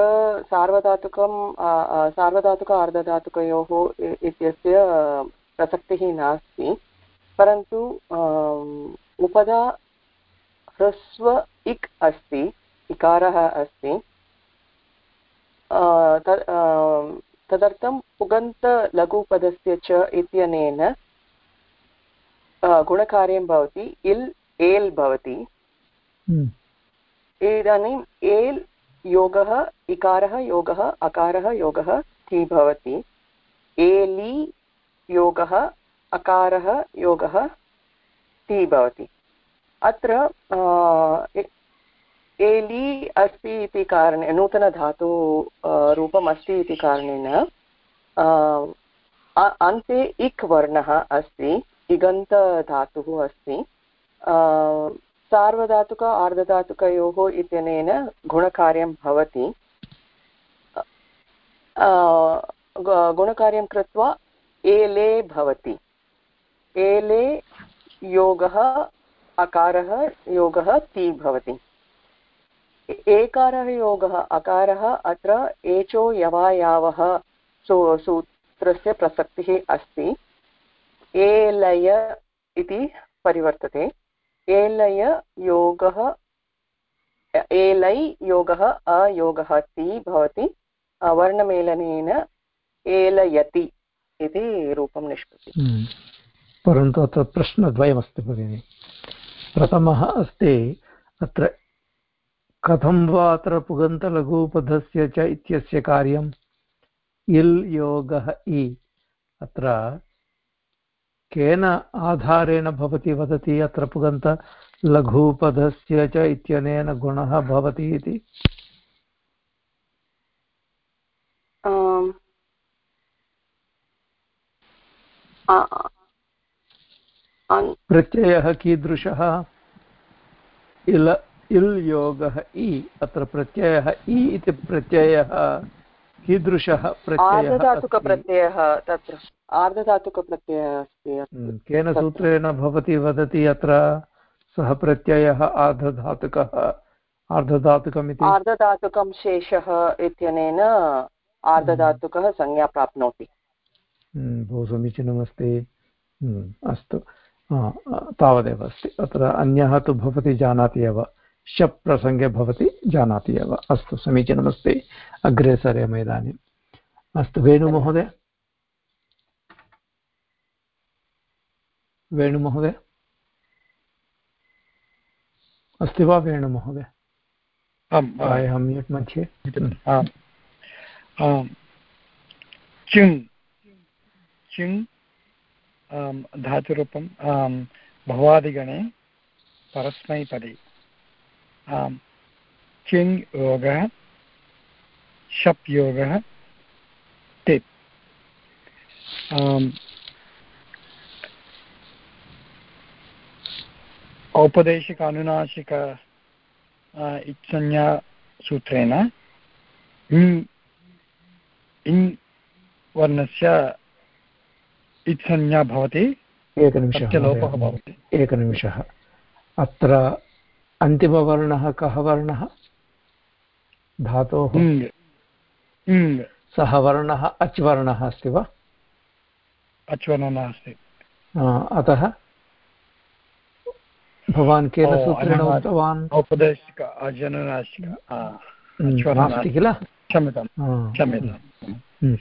सार्वधातुकं सार्वधातुक अर्धधातुकयोः इत्यस्य प्रसक्तिः नास्ति। परन्तु उपदा ह्रस्व इक् अस्ति, इकारः अस्ति। तदर्थं पुगन्तलघुपदस्य च इत्यनेन गुणकार्यं भवति, इल्, एल् भवति। हम्म। इदानीम् एल् योगः, इकारः योगः, अकारः योगः ति भवति। एलि योगः, अकारः योगः ति भवति। अत्र एलि अस्ति इति कारणे नूतनधातु रूपम् अस्ति इति कारणेन अन्ते इक् वर्णः अस्ति, इगन्तधातुः अस्ति। सार्वधातुक आर्धधातुकयोः इत्यनेन गुणकार्यं भवति। गुणकार्यं कृत्वा एले भवति। एले योगः, अकारः योगः ति भवति। एकारः योगः, अकारः अत्र एचो यवायावः सूत्रस्य प्रसक्तिः अस्ति। एलय इति परिवर्तते। एलय योगः एलै योगः अयोगः ति भवति वर्णमेलनेन एलयति इति रूपं निष्पद्यते हम्म। परन्तु अत्र प्रश्नद्वयमस्ति भगिनि। प्रथमः अस्ति, अत्र कथं वा अत्र पुगन्तलघुपदस्य च इत्यस्य कार्यम् इल् योगः इ। अत्र केन आधारेण भवती वदति अत्र पुगन्तलघुपदस्य च इत्यनेन गुणः भवति इति। प्रत्ययः कीदृशः? इल इल् योगः इ अत्र प्रत्ययः इ इति प्रत्ययः। कीदृशः प्रत्ययः तत्र आर्धधातुकप्रत्ययः अस्ति। हम्म, केन सूत्रेण भवती वदति अत्र सः प्रत्ययः आर्धधातुकः आर्धधातुकमिति? आर्धधातुकं शेषः इत्यनेन आर्धधातुकः संज्ञा प्राप्नोति। हम्म, बहु समीचीनमस्ति। हम्म, अस्तु। तावदेव अस्ति। अत्र अन्यः तु भवती जानाति एव। शप् प्रसङ्गे भवती जानाति एव। अस्तु समीचीनमस्ति अग्रे सरेम इदानीम् अस्तु वेणुमहोदय वेणुमहोदय अस्ति वा वेणुमहोदय म्यूट् मध्ये। चिङ्। चिङ् धातुरूपं भवादिगणे परस्मैपदे। चिङ् योगः शप् योगः तिप् औपदेशिक अनुनासिक इत्संज्ञासूत्रेण इङ् इङ् वर्णस्य इत्संज्ञा भवति। एकनिमिषः लोपः भवति। एकनिमिषः। अत्र अन्तिमवर्णः कः वर्णः? धातोः सः वर्णः अच् वर्णः अस्ति वा? अच् वर्णः अस्ति अतः भवान् केन सूत्रेण उक्तवान्? औपदेशिक नास्ति किल?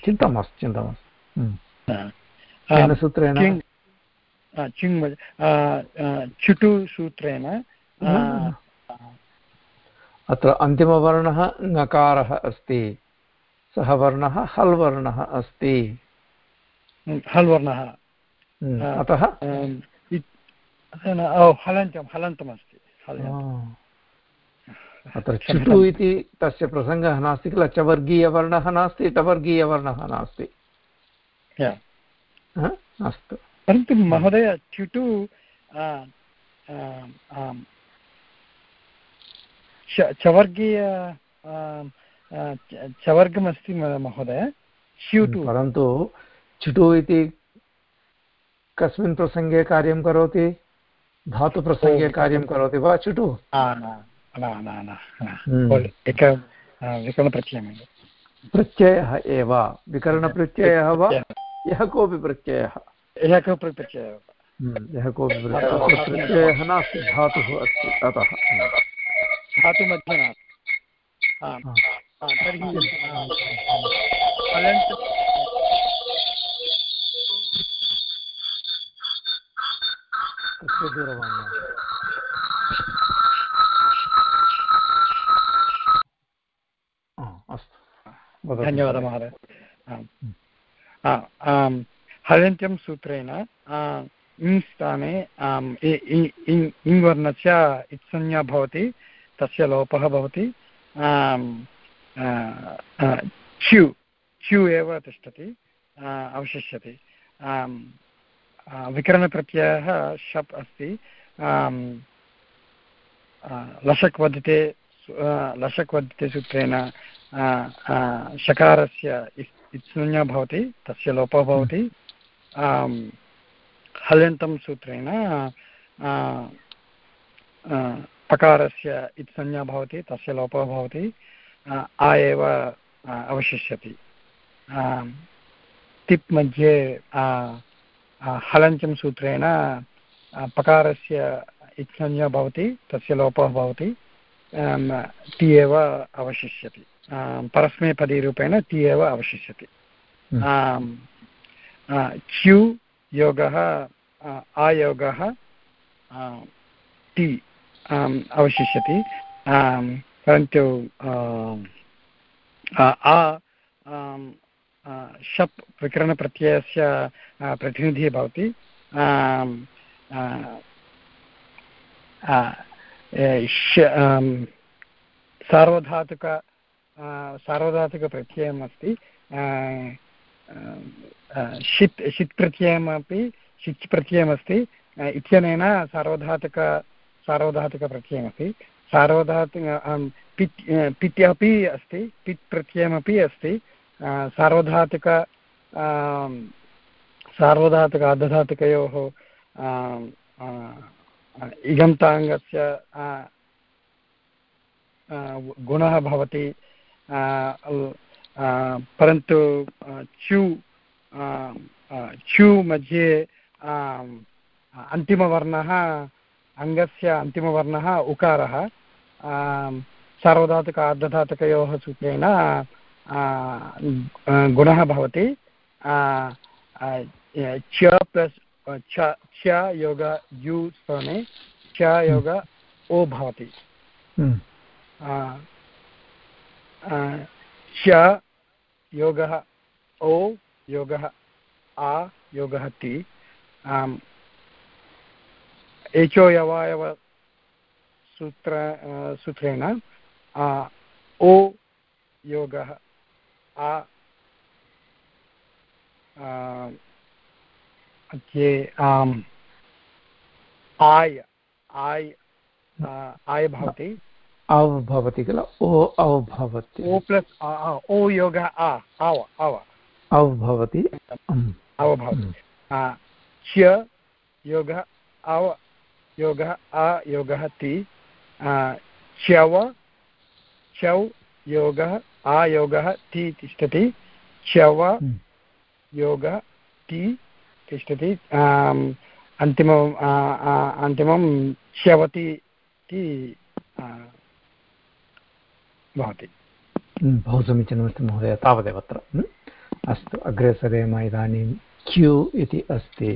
चिन्ता मास्तु चिन्ता मास्तु। केन सूत्रेण? चुटु सूत्रेण अत्र अन्तिमवर्णः ङकारः अस्ति सः वर्णः हल् वर्णः अस्ति हल् वर्णः अतः? हलन्तं हलन्तमस्ति अत्र चुटु इति तस्य प्रसङ्गः नास्ति किल? चवर्गीयवर्णः नास्ति टवर्गीयवर्णः नास्ति? अस्तु। परन्तु महोदय च्युटु चवर्गीय चवर्गमस्ति महोदय? च्युटु परन्तु चुटु इति कस्मिन् प्रसङ्गे कार्यं करोति? धातुप्रसङ्गे कार्यं करोति वा चुटु विकरणप्रत्ययः प्रत्ययः एव। विकरणप्रत्ययः वा? यः कोऽपि प्रत्ययः? यः कोऽपि प्रत्ययः। यः कोऽपि प्रत्ययः नास्ति धातुः अस्ति अतः। धातुमध्ये नास्ति कस्य दूरवाण्या। अस्तु। धन्यवादः महोदय। हलन्त्यं सूत्रेण इङ् स्थाने इङ् वर्णस्य इत्संज्ञा भवति। तस्य लोपः भवति। च्यु च्यु एव तिष्ठति अवशिष्यति। विकरणप्रत्ययः शप् अस्ति। लशक् वदिते लशक् वदिते सूत्रेण शकारस्य इत्संज्ञा भवति, तस्य लोपः भवति। हल्यन्तं सूत्रेण पकारस्य इत्संज्ञा भवति तस्य लोपः भवति आ एव अवशिष्यति। तिप् मध्ये हलञ्चं सूत्रेण पकारस्य इत्संज्ञा भवति तस्य लोपः भवति टि एव अवशिष्यति। परस्मैपदीरूपेण टि एव अवशिष्यति। च्यु योगः आयोगः टि अवशिष्यति। परन्तु आ शप् प्रकरणप्रत्ययस्य प्रतिनिधिः भवति। सार्वधातुक सार्वधातुकप्रत्ययम् अस्ति षित् षित् प्रत्ययमपि, षिच् प्रत्ययमस्ति। इत्यनेन सार्वधातुक सार्वधातुकप्रत्ययमस्ति सार्वधातुक पित् पित् अपि अस्ति, पित् प्रत्ययमपि अस्ति सार्वधातुक सार्वधातुक अर्धधातुकयोः इगन्ताङ्गस्य गुणः भवति परन्तु चु चु मध्ये अन्तिमवर्णः अङ्गस्य अन्तिमवर्णः उकारः। सार्वधातुक अर्धधातुकयोः सूत्रेण गुणः भवति। च प्लस् छ च योग यु स्थाने च योग ओ भवति। हम्म। च योगः ओ योगः आ योगः ति। एचो यवायव सूत्र सूत्रेण ओ योगः आ आय् आय् आय् भवति। अव् भवति किल? ओ औ भवति। ओ प्लस् ओ योग आ आव आव अव् भवति। अव भवति। च्य योगः अव। योगः आ योगः ति च्यव चौ योगः आयोगः ति तिष्ठति च्यव योगः ति तिष्ठति अन्तिमम् अन्तिमं च्यवति इति भवति। बहु समीचीनमस्ति महोदय तावदेव अत्र। अस्तु अग्रे सरेम इदानीं क्यू इति अस्ति।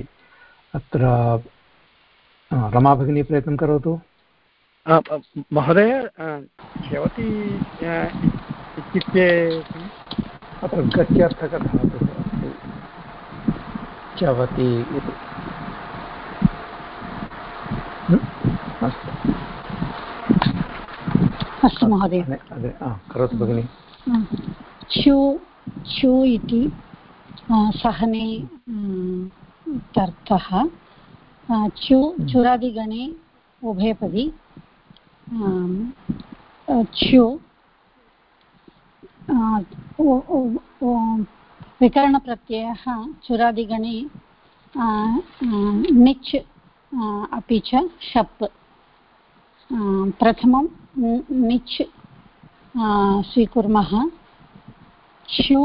अत्र रमा भगिनी प्रयत्नं करोतु। महोदय भवति इत्युक्ते अत्र गत्यर्थकधातुः चवति इति अस्तु। महोदय। करोतु भगिनि। चु चु इति सहने तर्थः चु चुरादिगणे उभयपदी च्यु विकरणप्रत्ययः चुरादिगणे निच् अपि च शप्। प्रथमं निच् स्वीकुर्मः। च्यु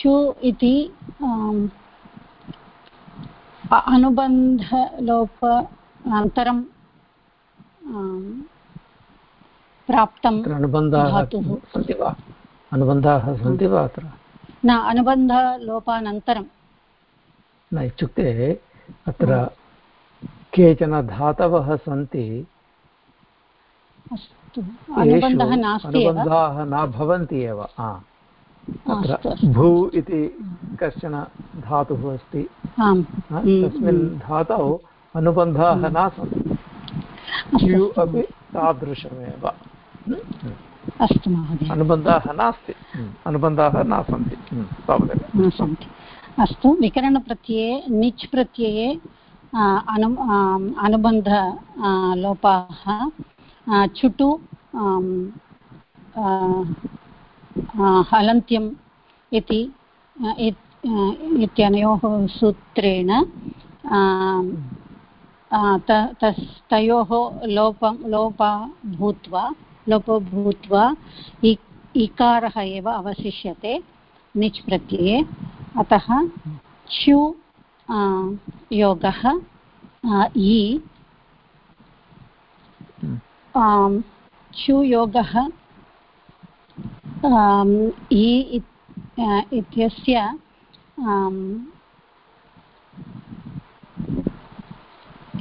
चु इति अनुबन्धलोप अनन्तरं प्राप्तम् अनुबन्धाः सन्ति वा? अनुबन्धाः सन्ति वा अत्र? न अनुबन्धलोपानन्तरं न इत्युक्ते अत्र केचन धातवः सन्ति। अनुबन्धाः न भवन्ति एव। अत्र भू इति कश्चन धातुः अस्ति। तस्मिन् धातौ अनुबन्धाः न सन्ति अपि तादृशमेव। अस्तु महोदय। अनुबन्धाः नास्ति। अनुबन्धाः न सन्ति तावदेव। सन्ति अस्तु विकरणप्रत्यये निच् प्रत्यये अनु अनुबन्ध लोपाः चुटु हलन्त्यम् इति इत्यनयोः सूत्रेण तयोः लोपं लोपा भूत्वा लोपो भूत्वा इकारः एव अवशिष्यते निच् प्रत्यये अतः च्यु योगः इ। चुयोगः इ इत्यस्य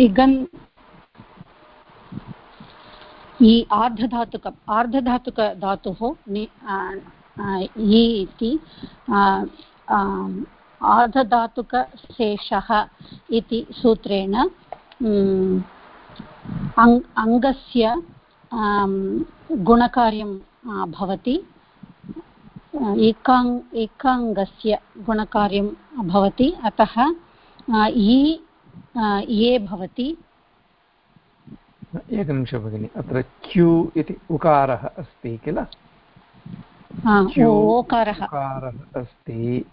इगन् इ आर्धधातुकम् आर्धधातुकधातुः इ इति आर्धधातुकशेषः इति सूत्रेण अङ्गस्य गुणकार्यं भवति। एकाङ् एकाङ्गस्य गुणकार्यं भवति। अतः इ ये भवति। एकनिमिषं भगिनि अत्र क्यू इति उकारः अस्ति किल? ओकारः। अस्ति।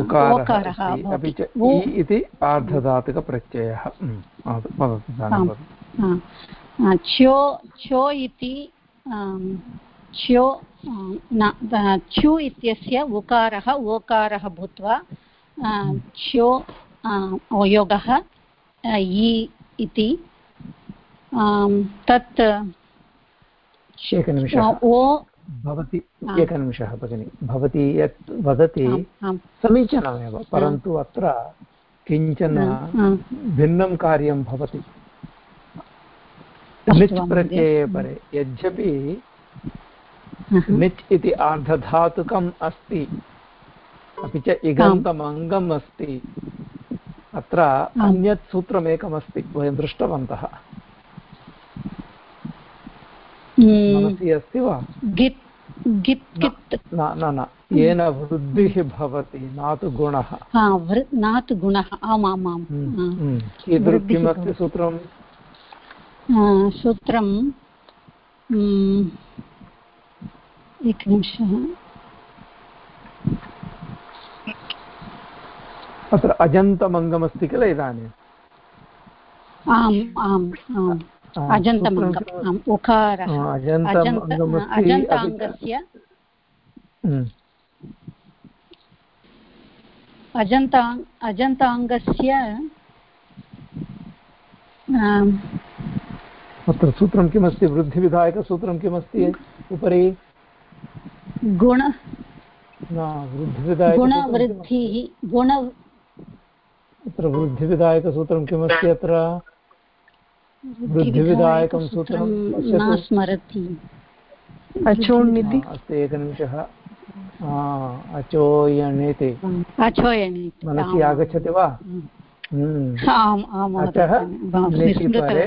उकारः अपि च इ इति आर्धधातुकप्रत्ययः। च्यो च्यो इति च्यो च्यु इत्यस्य उकारः ओकारः भूत्वा च्यो योगः इ इति। तत् एकनिमिषः। ओ भवती एकनिमिषः भगिनि। भवती यत् वदति समीचीनमेव परन्तु अत्र किंचन भिन्नं कार्यं भवति। निच् प्रत्यये परे यद्यपि निच् इति आर्धधातुकम् अस्ति। अपि च इगन्तम् अङ्गम् अस्ति। अत्र अन्यत् सूत्रमेकमस्ति वयं दृष्टवन्तः। मनसि अस्ति वा? न न येन वृद्धिः भवति न तु गुणः। न तु गुणः आमामां कीदृ किमस्ति सूत्रं सूत्रं एकनिमिषः अत्र अजन्तमङ्गमस्ति किल इदानीम् आम् आम् आम्। अजन्तमङ्गम् अजन्ताङ्गस्य अजन्ता अजन्ताङ्गस्य अत्र सूत्रं किमस्ति? वृद्धिविधायकसूत्रं किमस्ति? उपरि? गुण गुणवृद्धिः गुण अत्र वृद्धिविधायकसूत्रं किमस्ति अत्र? वृद्धिविधायकं सूत्रं न स्मरति। अस्ति एकनिमिषः। अचोयणिति मनसि आगच्छति वा? अचः परे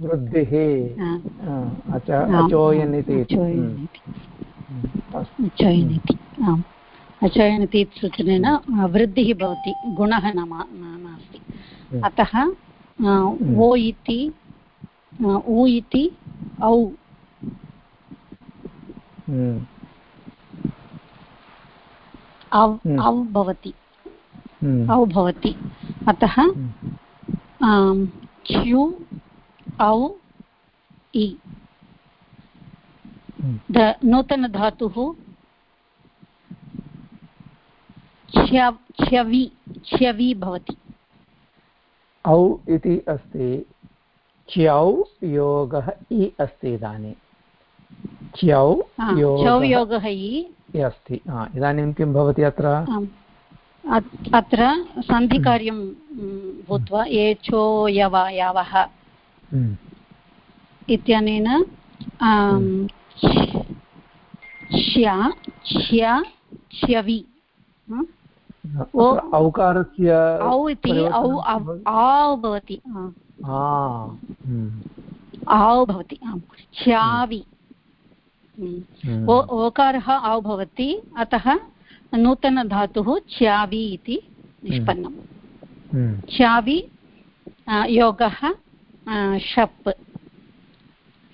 वृद्धिः। अचोयनिति। अचोयनिति आम्। अचयनति सूत्रेण वृद्धिः भवति गुणः न नास्ति। अतः। ओ इति उ इति औ। औ औ भवति। औ भवति। अतः च्यु औ इ। नूतनधातुः च्यवि च्यवि भवति। औ इति अस्ति। च्यौ योगः इ अस्ति इदानीं। च्यौ योगः इ। अस्ति। इदानीं किं भवति अत्र? अत्र सन्धिकार्यं भूत्वा एचो यव यावः हम्म। इत्यनेन च्या च्यवि औकारस्य औ इति औ आव् भवति? आव् भवति आम् च्यावि ओकारः आव् भवति अतः नूतनधातुः च्यावि इति निष्पन्नं च्यावि योगः शप्।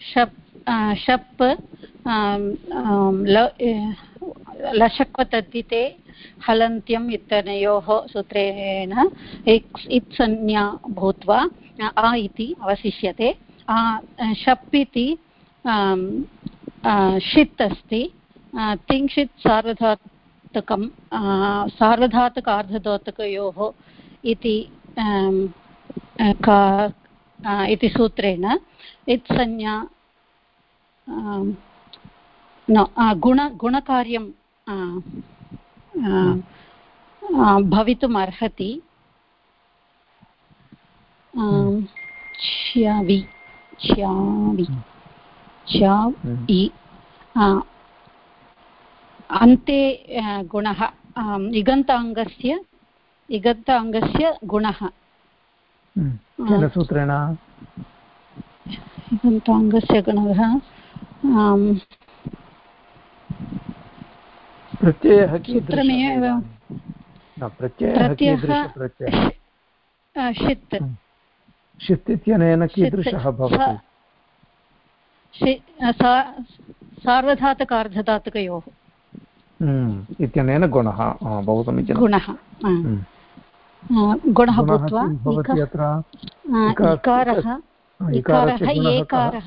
शप् शप् लशक्वतद्धिते हलन्त्यम् इत्यनयोः सूत्रेण इत् संज्ञा भूत्वा आ इति अवशिष्यते शप् इति षित् अस्ति तिङ्क्षित् सार्वधातुकं सार्वधातुक अर्धधातुकयोः इति इति सूत्रेण इत्संज्ञा गुण गुणकार्यं भवितुम् अर्हति च्यावि च्यावि च इ अन्ते गुणः इगन्ताङ्गस्य इगन्ताङ्गस्य गुणः केन सूत्रेण इगन्ताङ्गस्य गुणः प्रत्ययः प्रत्ययः षित्। षित् इत्यनेन कीदृशः भवति? सार्वधातुकार्धधातुकयोः। इत्यनेन गुणः बहु समीचीनं गुणः। गुणः भूत्वा भवति अत्र? इकारः इकारः एकारः।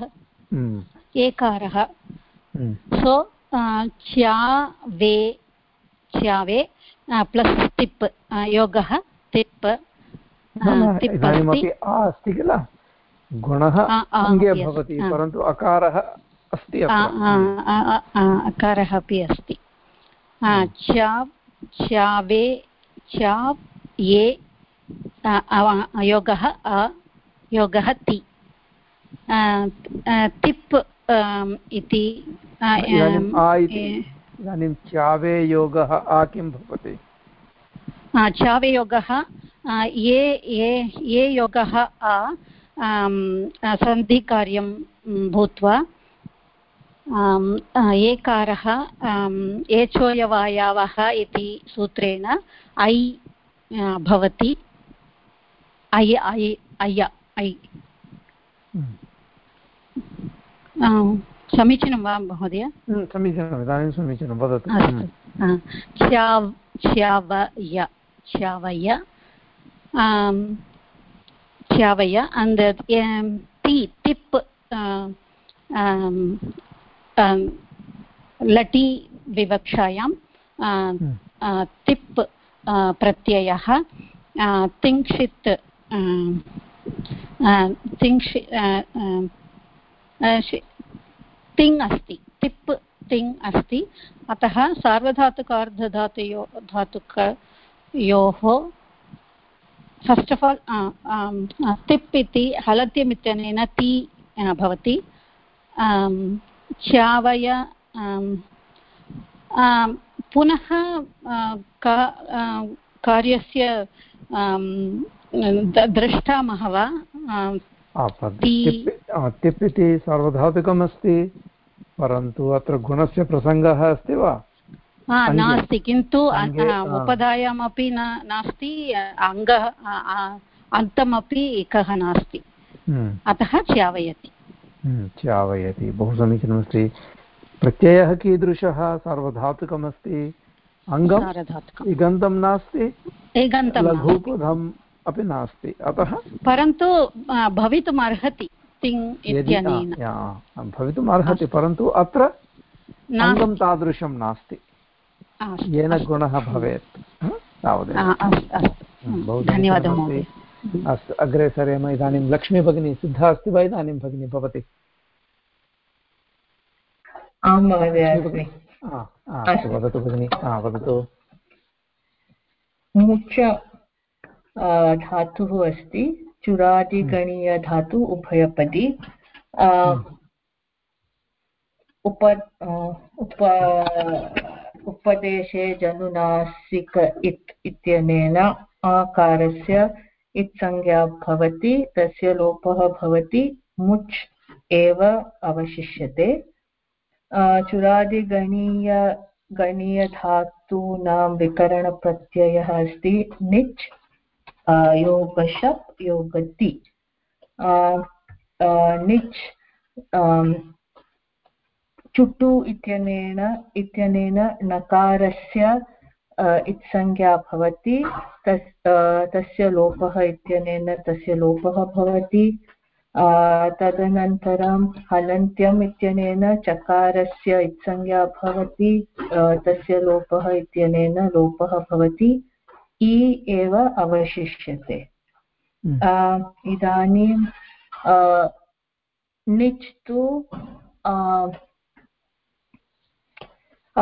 एकारः। सो च्या वे च्यावे प्लस् तिप् योगः तिप् इदानीमपि आ अस्ति किल? गुणः अङ्गे भवति परन्तु अकारः अस्ति अकारः अपि अस्ति। चावे चा ये योगः योगः ति तिप् इति इदानीं चावे योगः आ किं भवति? चावे योगः ये ये ये योगः सन्धिकार्यं भूत्वा एकारः एचोयवायावः इति सूत्रेण ऐ भवति। ऐ ऐ अय्य ऐ। समीचीनं वा महोदय? समीचीनम् इदानीं समीचीनं वदतु। च्यावय च्यावय च्यावय um, ति तिप् लटि विवक्षायां तिप् प्रत्ययः तिङ्क्षित् तिङ्क्षि तिङ् अस्ति तिप् तिङ् अस्ति। अतः सार्वधातुकार्धधातुयो, धातुकयोः फस्ट् आफ् आल् तिप् इति हलत्यम् इत्यनेन ति भवति। चावय पुनः कार्यस्य दृष्टामः वा? तिप् इति सार्वधातुकमस्ति परन्तु अत्र गुणस्य प्रसङ्गः अस्ति वा? नास्ति किन्तु उपधायामपि न नास्ति अङ्गः अन्तमपि एकः नास्ति। हम्म। अतः च्यावयति। हम्म, च्यावयति। बहु समीचीनमस्ति। प्रत्ययः कीदृशः? सार्वधातुकमस्ति। अङ्गम्? इगन्तं नास्ति। लघुपदम्? अपि नास्ति। अतः परन्तु भवितुम् अर्हति भवितुम् अर्हति परन्तु अत्र अङ्गं तादृशं नास्ति। येन गुणः भवेत्। तावदेव। धन्यवादः अस्तु अग्रे सरेम इदानीं लक्ष्मी भगिनी सिद्धा अस्ति वा? इदानीं भगिनी भवति। आं महोदय वदतु भगिनि। वदतु। मुख्य धातुः अस्ति चुरादिगणीयधातु उभयपदी उप उप उपदेशे जनुनासिक इत् इत्यनेन आकारस्य इत्संज्ञा भवति तस्य लोपः भवति मुच् एव अवशिष्यते चुरादिगणीय गणीयधातूनां विकरणप्रत्ययः अस्ति निच् योगशप् योगति निच् चुटु इत्यनेन इत्यनेन नकारस्य इत्संज्ञा भवति तस् तस्य लोपः इत्यनेन तस्य लोपः भवति तदनन्तरं हलन्त्यम् इत्यनेन चकारस्य इत्संज्ञा भवति तस्य लोपः इत्यनेन लोपः भवति इ एव अवशिष्यते। इदानीं निच् तु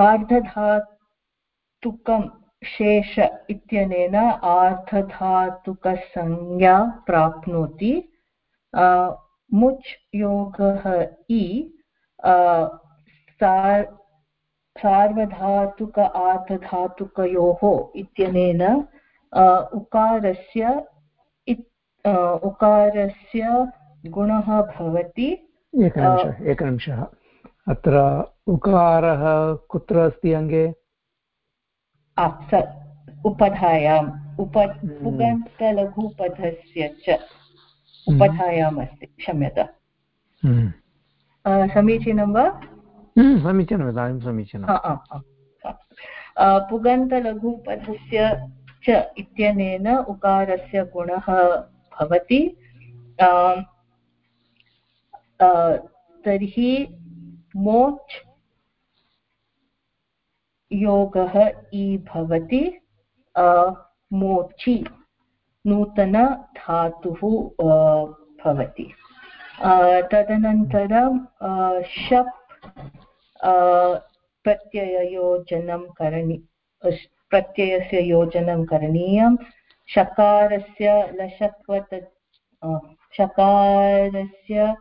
आर्धधातुकं शेष इत्यनेन आर्धधातुकसंज्ञा प्राप्नोति मुच् योगः इ सार्वधातुक आर्धधातुकयोः इत्यनेन उकारस्य उकारस्य गुणः भवति। एकनिमिषः एकनिमिषः। अत्र उकारः कुत्र अस्ति अङ्गे? उपधायाम् उप हम्म। पुगन्तलघुपथस्य च उपधायाम् अस्ति क्षम्यता। हम्म। समीचीनं वा? हम्म, समीचीनम्। इदानीं समीचीनं पुगन्तलघुपथस्य च इत्यनेन उकारस्य गुणः भवति। तर्हि मोच् योगः इ भवति। मोचि नूतनधातुः भवति। तदनन्तरं शप् प्रत्यययोजनं करणि प्रत्ययस्य योजनं करणीयं। शकारस्य लशक्वत शकारस्य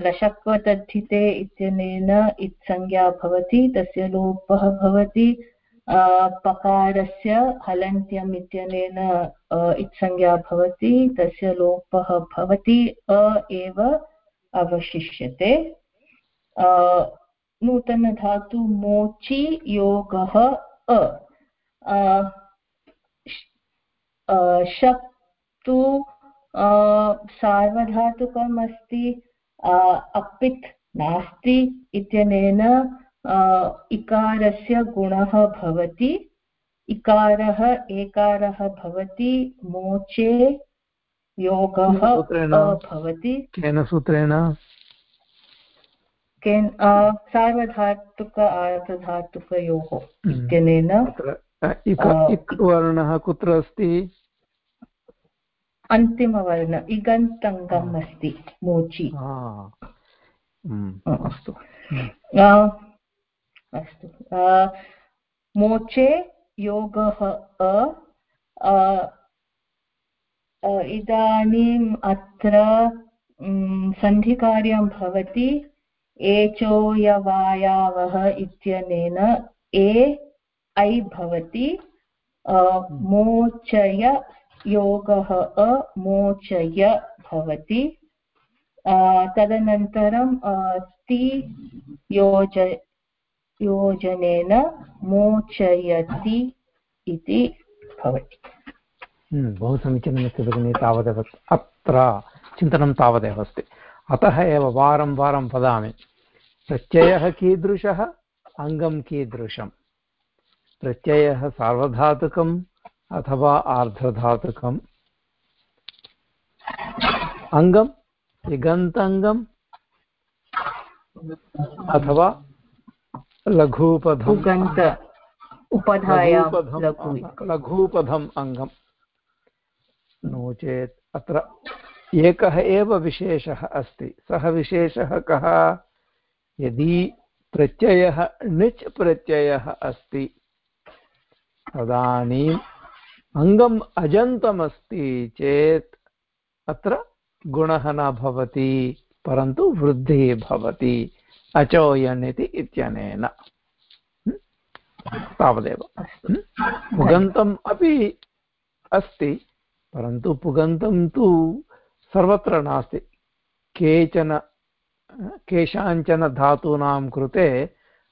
लशक्वतद्धिते इत्यनेन इत्संज्ञा भवति, तस्य लोपः भवति। पकारस्य हलन्त्यम् इत्यनेन इत्संज्ञा भवति, तस्य लोपः भवति, अ, एव अवशिष्यते। नूतनधातु मोचि योगः अ शप् तु सार्वधातुकम् अस्ति अपित् नास्ति इत्यनेन इकारस्य गुणः भवति। इकारः एकारः भवति मोचे योगः भवति। केन सूत्रेण? केन सार्वधातुक आर्धधातुकयोः हम्म। इत्यनेन वर्णः कुत्र अस्ति? अन्तिमवर्ण इगन्तङ्गम् अस्ति मोचि। हम्म, अस्तु। अस्तु। मोचे योगः अ इदानीम् अत्र सन्धिकार्यं भवति। एचोयवायावः इत्यनेन ए ऐ भवति मोचय योगः अमोचय भवति। तदनन्तरं ति योज योजनेन मोचयति इति भवति। हम्म, बहु समीचीनमस्ति भगिनि तावदेव अत्र चिन्तनं तावदेव अस्ति। अतः एव वारं वारं वदामि। प्रत्ययः कीदृशः? अङ्गं कीदृशं प्रत्ययः सार्वधातुकम् अथवा आर्धधातुकम् अङ्गं तिगन्तङ्गम्? अथवा लघूपधम्? लघूपधम् अङ्गम्। नो चेत् अत्र एकः एव विशेषः अस्ति। सः विशेषः कः? यदि प्रत्ययः णिच् प्रत्ययः अस्ति, तदानीम् अङ्गम् अजन्तमस्ति चेत् अत्र गुणः न भवति, परन्तु वृद्धिः भवति, अचोयन् इति इत्यनेन। तावदेव। पुगन्तम् अपि अस्ति, परन्तु पुगन्तं तु सर्वत्र नास्ति। केचन केषाञ्चन धातूनां कृते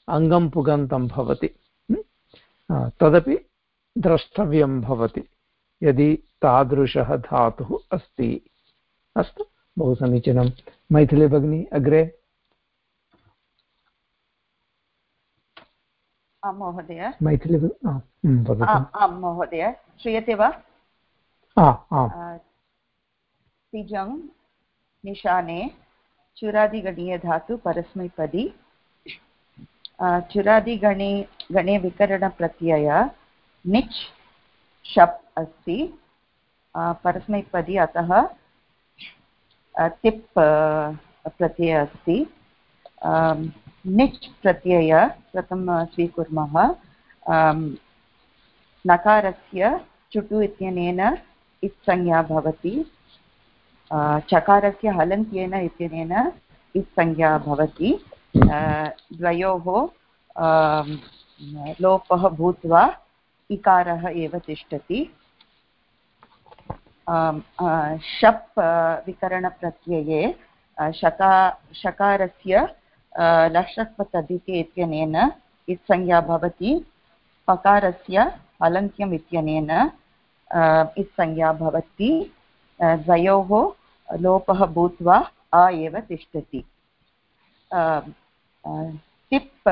अङ्गं पुगन्तं भवति। तदपि द्रष्टव्यं भवति यदि तादृशः धातुः अस्ति। अस्तु बहु समीचीनं मैथिली भगिनी अग्रे? आं महोदय। मैथिली आं महोदय। श्रूयते वा? तिजं निशाने चुरादिगणीयधातु परस्मैपदी। चुरादिगणे, गणे विकरणप्रत्यय निच् शप् अस्ति। परस्मैपदी अतः तिप् प्रत्ययः अस्ति। निच् प्रत्यय प्रथमं स्वीकुर्मः। नकारस्य चुटु इत्यनेन इत्संज्ञा भवति। चकारस्य हलन्त्येन इत्यनेन इत्संज्ञा भवति। द्वयोः लोपः भूत्वा इकारः एव तिष्ठति। शप् विकरणप्रत्यये शका शकारस्य लषक्पतदिति इत्यनेन इत्संज्ञा भवति। पकारस्य अलङ्क्यम् इत्यनेन इत्संज्ञा भवति। द्वयोः लोपः भूत्वा आ एव तिष्ठति। तिप्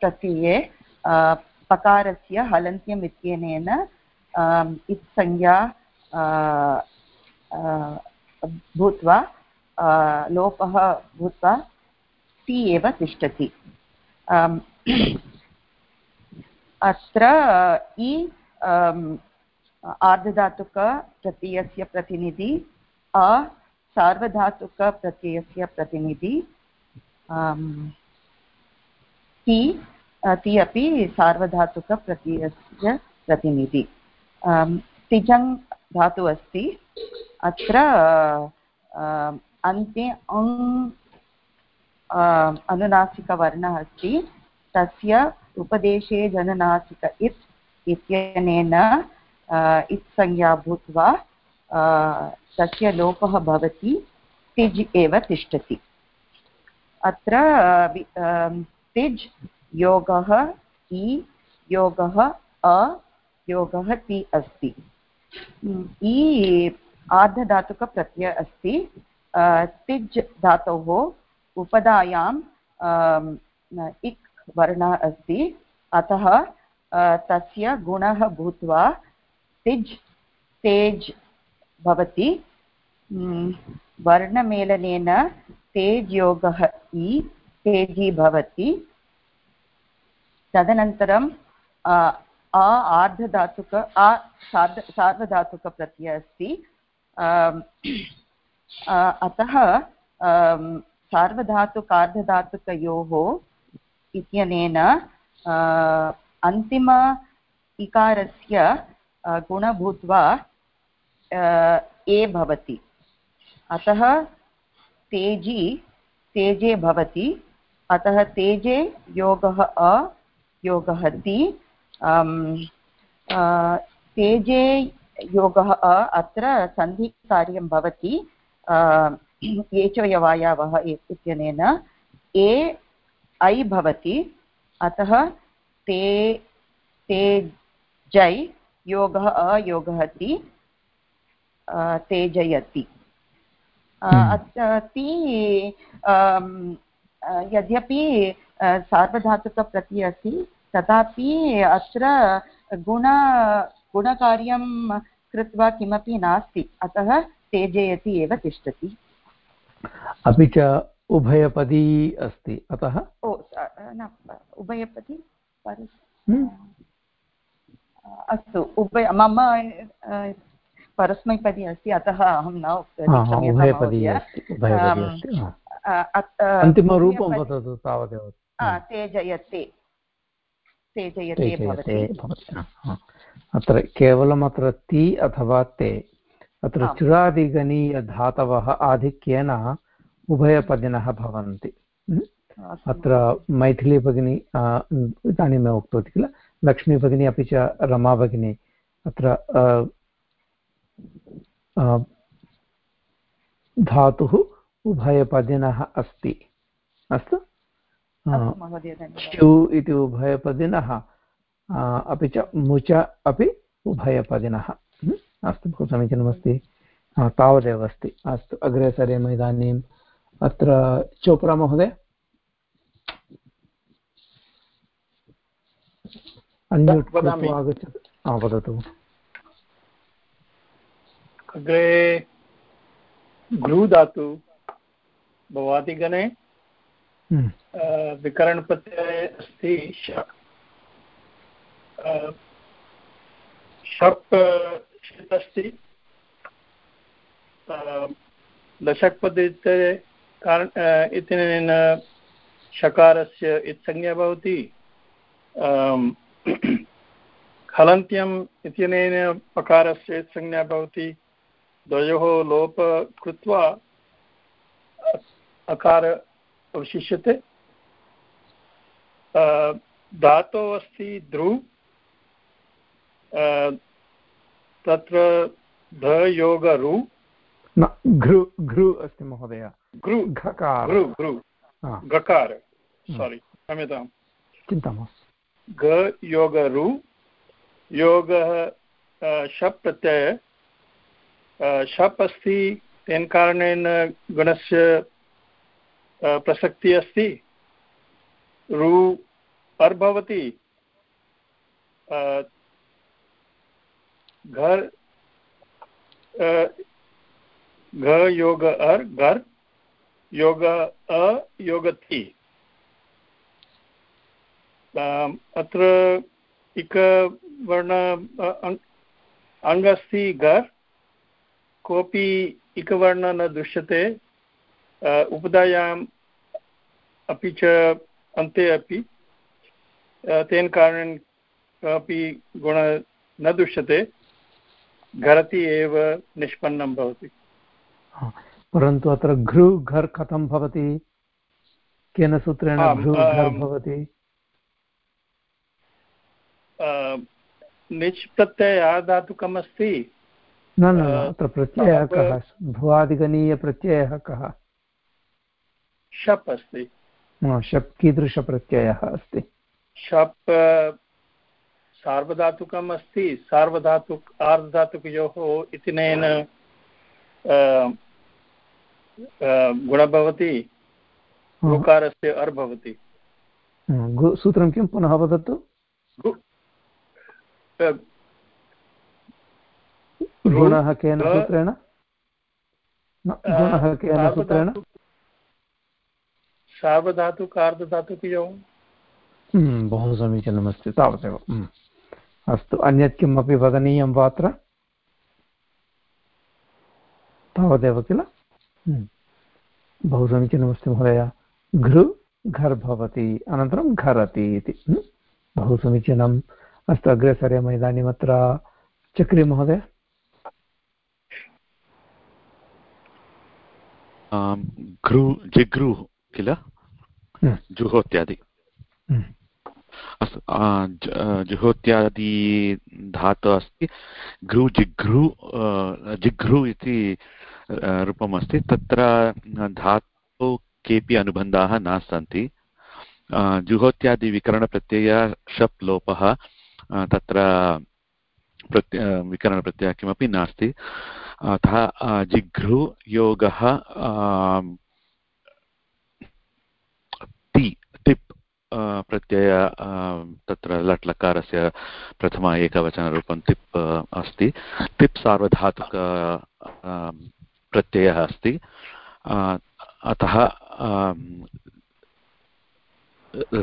प्रत्यये पकारस्य हलन्त्यम् इत्यनेन इत्संज्ञा भूत्वा लोपः भूत्वा टि एव तिष्ठति। अत्र इ आर्धधातुकप्रत्ययस्य प्रतिनिधि, अ सार्वधातुकप्रत्ययस्य प्रतिनिधि ति ति अपि सार्वधातुकप्रत्ययस्य प्रतिनिधि। तिजङ् धातु अस्ति। अत्र अन्ते अङ् अनुनासिकवर्णः अस्ति। तस्य उपदेशे जननासिक इत् इत्यनेन इत्संज्ञा भूत्वा तस्य लोपः भवति, तिज् एव तिष्ठति। अत्र तिज् योगः इ, योगः अ, योगः ति अस्ति। इ आर्धधातुकप्रत्यय अस्ति। तिज् धातोः उपधायां इक् वर्णः अस्ति। अतः तस्य गुणः भूत्वा तिज्, तेज् भवति। वर्णमेलनेन तेज् योगः इ, तेजि भवति। तदनन्तरं आ आर्धधातुक आ सार्ध सार्वधातुकप्रत्ययः अस्ति। अतः सार्वधातुकार्धधातुकयोः इत्यनेन अन्तिम इकारस्य गुण ए भवति। अतः तेजि, तेजे भवति। अतः तेजे योगः अ, योगः ति। तेजे योगः अ, अत्र सन्धिकार्यं भवति। एचोयवायावः इत्यनेन। ए, ऐ भवति। अतः ते ते जै योगः अयोगः ति तेजयति। ति यद्यपि सार्वधातुकप्रति अस्ति तथापि अत्र गुण गुणकार्यं कृत्वा किमपि नास्ति अतः तेजयति एव तिष्ठति। अपि च उभयपदी अस्ति अतः? ओ न उभयपदी अस्तु उभय मम परस्मैपदी अस्ति अतः अहं न उभयपदी अन्तिमरूपं वदतु तावदेव। तेजयते। तेजयते अत्र केवलम् अत्र ति अथवा ते। अत्र चुरादिगणीयधातवः आधिक्येन उभयपदिनः भवन्ति। अत्र मैथिलीभगिनी इदानीमेव उक्तवती किल? लक्ष्मीभगिनी अपि च रमाभगिनी। अत्र धातुः उभयपदिनः अस्ति। अस्तु? च्यु इति उभयपदिनः अपि च मुच अपि उभयपदिनः। अस्तु बहु समीचीनमस्ति। तावदेव अस्ति। अस्तु अग्रे सरेम इदानीम् अत्र चोप्रा महोदय? अन्म्यूट् आगच्छतु। वदतु। अग्रे घृ धातु भवाति गणे। विकरणप्रत्यये अस्ति शप् षित् अस्ति। दशक्पदिते कारण इत्यनेन शकारस्य इत्संज्ञा भवति हलन्त्यम् इत्यनेन पकारस्य संज्ञा भवति। द्वयोः लोप कृत्वा अकार अवशिष्यते। धातोः अस्ति ध्रु तत्र धयोगरु। घृ घृ अस्ति महोदय। घृ घकार। घृ घृ। गकार सारि क्षम्यतां चिन्ता मास्तु। ग योगरु, योगः शप् प्रत्यय शप् अस्ति तेन कारणेन गणस्य प्रसक्तिः अस्ति। रु अर् भवति घर घ, योग, अर् गर् योग, अ, योगति। अत्र इकवर्ण अङ्ग अस्ति गर् कोऽपि इकवर्ण न दृश्यते उपधायाम् अपि च अन्ते अपि तेन कारणेन कमपि गुण न दृश्यते घरति एव निष्पन्नं भवति। परन्तु अत्र घृ घर् कथं भवति? केन सूत्रेण घृ घर् भवति? निच् प्रत्ययः अस्ति न न अत्र प्रत्ययः कः? भुवादिगणीयप्रत्ययः कः? शप् अस्ति। शप् कीदृशप्रत्ययः अस्ति? शप् सार्वधातुकम् अस्ति सार्वधातुक आर्धधातुकयोः इत्यनेन गुणः भवति गुकारस्य अर् भवति। सूत्रं किं? पुनः वदतु। गुणः केन सूत्रेण? गुणः केन सूत्रेण? सार्वधातुकार्धधातुकयोः हम्म, बहु समीचीनमस्ति तावदेव हम्म। अस्तु अन्यत् किमपि वदनीयं वा अत्र तावदेव किल? हम्म। बहु समीचीनमस्ति महोदय। घृ घर् भवति अनन्तरं घरति इति बहु समीचीनम् अस्तु अग्रे सरेम इदानीम् अत्र चक्री महोदय। घृ जिघ्रु किल? जुहोत्यादि। अस्तु जुहोत्यादि धातु अस्ति। घृ जिघ्रु जिघ्रु इति रूपम् अस्ति। तत्र धातु केपि अनुबन्धाः न सन्ति जुहोत्यादिविकरणप्रत्यय शप् लोपः तत्र प्रत्य विकरणप्रत्ययः किमपि नास्ति। अतः जिघ्रु योगः ति टिप् प्रत्यय तत्र लट् लकारस्य प्रथम एकवचनरूपं तिप् अस्ति। तिप् सार्वधातुक प्रत्ययः अस्ति। अतः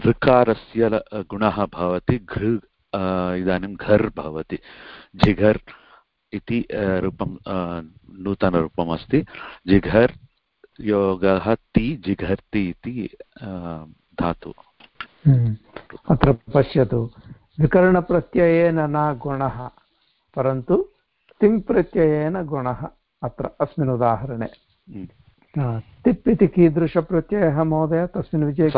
ऋकारस्य गुणः भवति, घृ इदानीं घर् भवति। जिघर् इति रूपं नूतनरूपम् अस्ति। जिघर् योगः ति जिघर्ति इति धातु। हम्म। अत्र पश्यतु। विकरणप्रत्ययेन न गुणः परन्तु तिङ् प्रत्ययेन गुणः अत्र अस्मिन् उदाहरणे। हम्म। तिप् इति कीदृशप्रत्ययः महोदय तस्मिन् विषये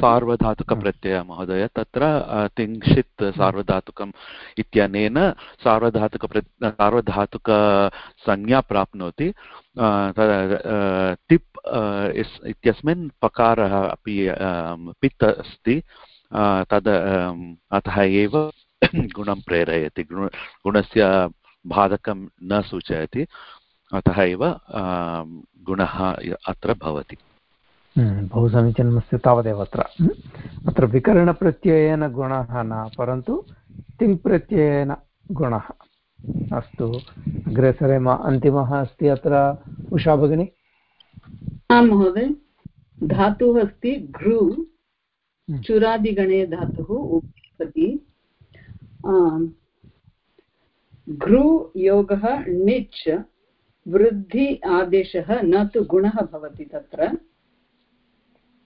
सार्वधातुकप्रत्ययः महोदय तत्र तिंशित् सार्वधातुकम् इत्यनेन सार्वधातुक सार्वधातुकसंज्ञा प्राप्नोति तिप् इत्यस्मिन् पकारः अपि पित् अस्ति तद् अतः एव गुणं प्रेरयति गुणस्य बाधकं न सूचयति अतः एव गुणः अत्र भवति। हम्म, बहु समीचीनमस्ति तावदेव अत्र। हम्म, अत्र विकरणप्रत्ययेन गुणः न परन्तु तिङ्प्रत्ययेन गुणः। अस्तु अग्रे सरेम अन्तिमः अस्ति अत्र। उषा भगिनी? आं महोदय धातुः अस्ति घृ हम्म। चुरादिगणे धातुः उपति घृ योगः णिच् वृद्धि आदेशः न तु गुणः भवति तत्र।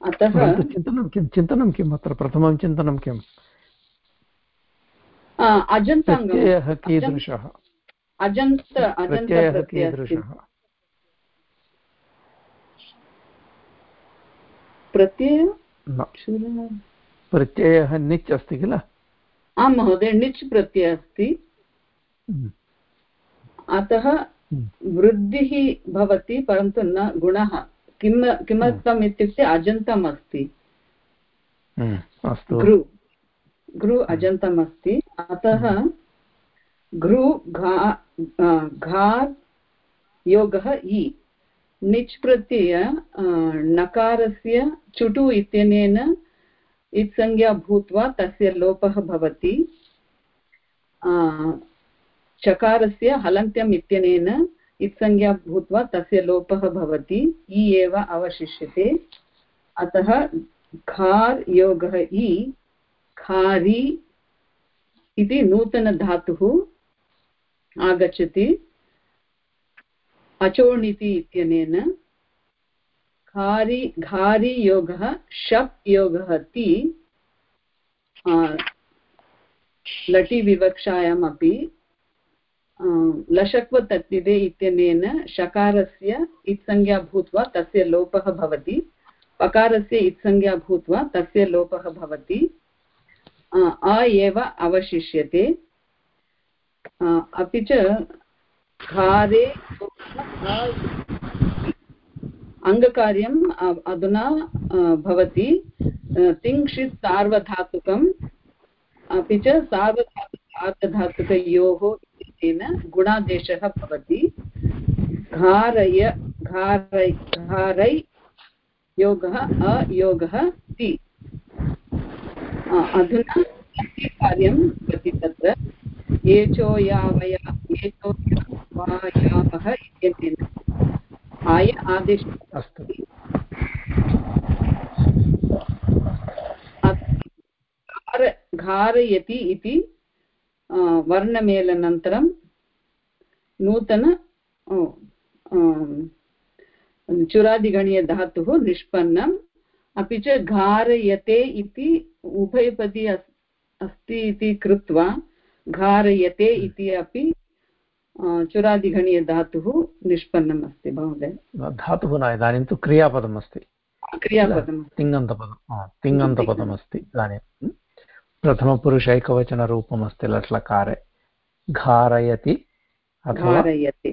अतः चिन्तनं किं चिन्तनं किम् अत्र? प्रथमं चिन्तनं किम्? अजन्ताङ्गः कीदृशः? अजन्त प्रत्ययः कीदृशः? प्रत्यय? प्रत्ययः निच् अस्ति किल? आं महोदय निच् प्रत्ययः अस्ति। हम्म। अतः। वृद्धिः भवति परन्तु न गुणः। किं किमर्थम् इत्युक्ते अजन्तम् अस्ति। घृ घृ अजन्तम् अस्ति अतः घृ घा घात् योगः इ। निच् प्रत्यय नकारस्य चुटु इत्यनेन इत्संज्ञा भूत्वा तस्य लोपः भवति। चकारस्य हलन्त्यम् इत्यनेन इत्संज्ञा भूत्वा तस्य लोपः भवति। इ एव अवशिष्यते। अतः खार् योगः इ खारि इति नूतनधातुः आगच्छति। अचोणिति इत्यनेन घारि घारि योगः, शप् योगः ति लटि अपि लशक्वतत्विदे इत्यनेन शकारस्य इत्संज्ञा भूत्वा तस्य लोपः भवति। पकारस्य इत्संज्ञा भूत्वा तस्य लोपः भवति। अ एव अवशिष्यते। अपि च घारे अङ्गकार्यम् अधुना भवति। तिङ्क्षित् सार्वधातुकम्, अपि च सार्वधातु सार्वधातुकयोः इत्यनेन गुणादेशः भवति घारय घारै घारै योगः अयोगः ति अधुना कार्यं भवति तत्र एचो यावय वायावः इत्यनेन आय आदेश अस्तु घारयति इति वर्णमेलनन्तरं नूतन चुरादिगणीयधातुः निष्पन्नम् अपि च घारयते इति उभयपदी अस्ति इति कृत्वा घारयते इति अपि चुरादिगणीयधातुः निष्पन्नम् अस्ति महोदय धातुः न इदानीं तु क्रियापदम् अस्ति क्रियापदं तिङन्तपदं तिङन्तपदमस्ति इदानीं प्रथमपुरुष एकवचनरूपम् अस्ति लट्लकारे घारयति अथवा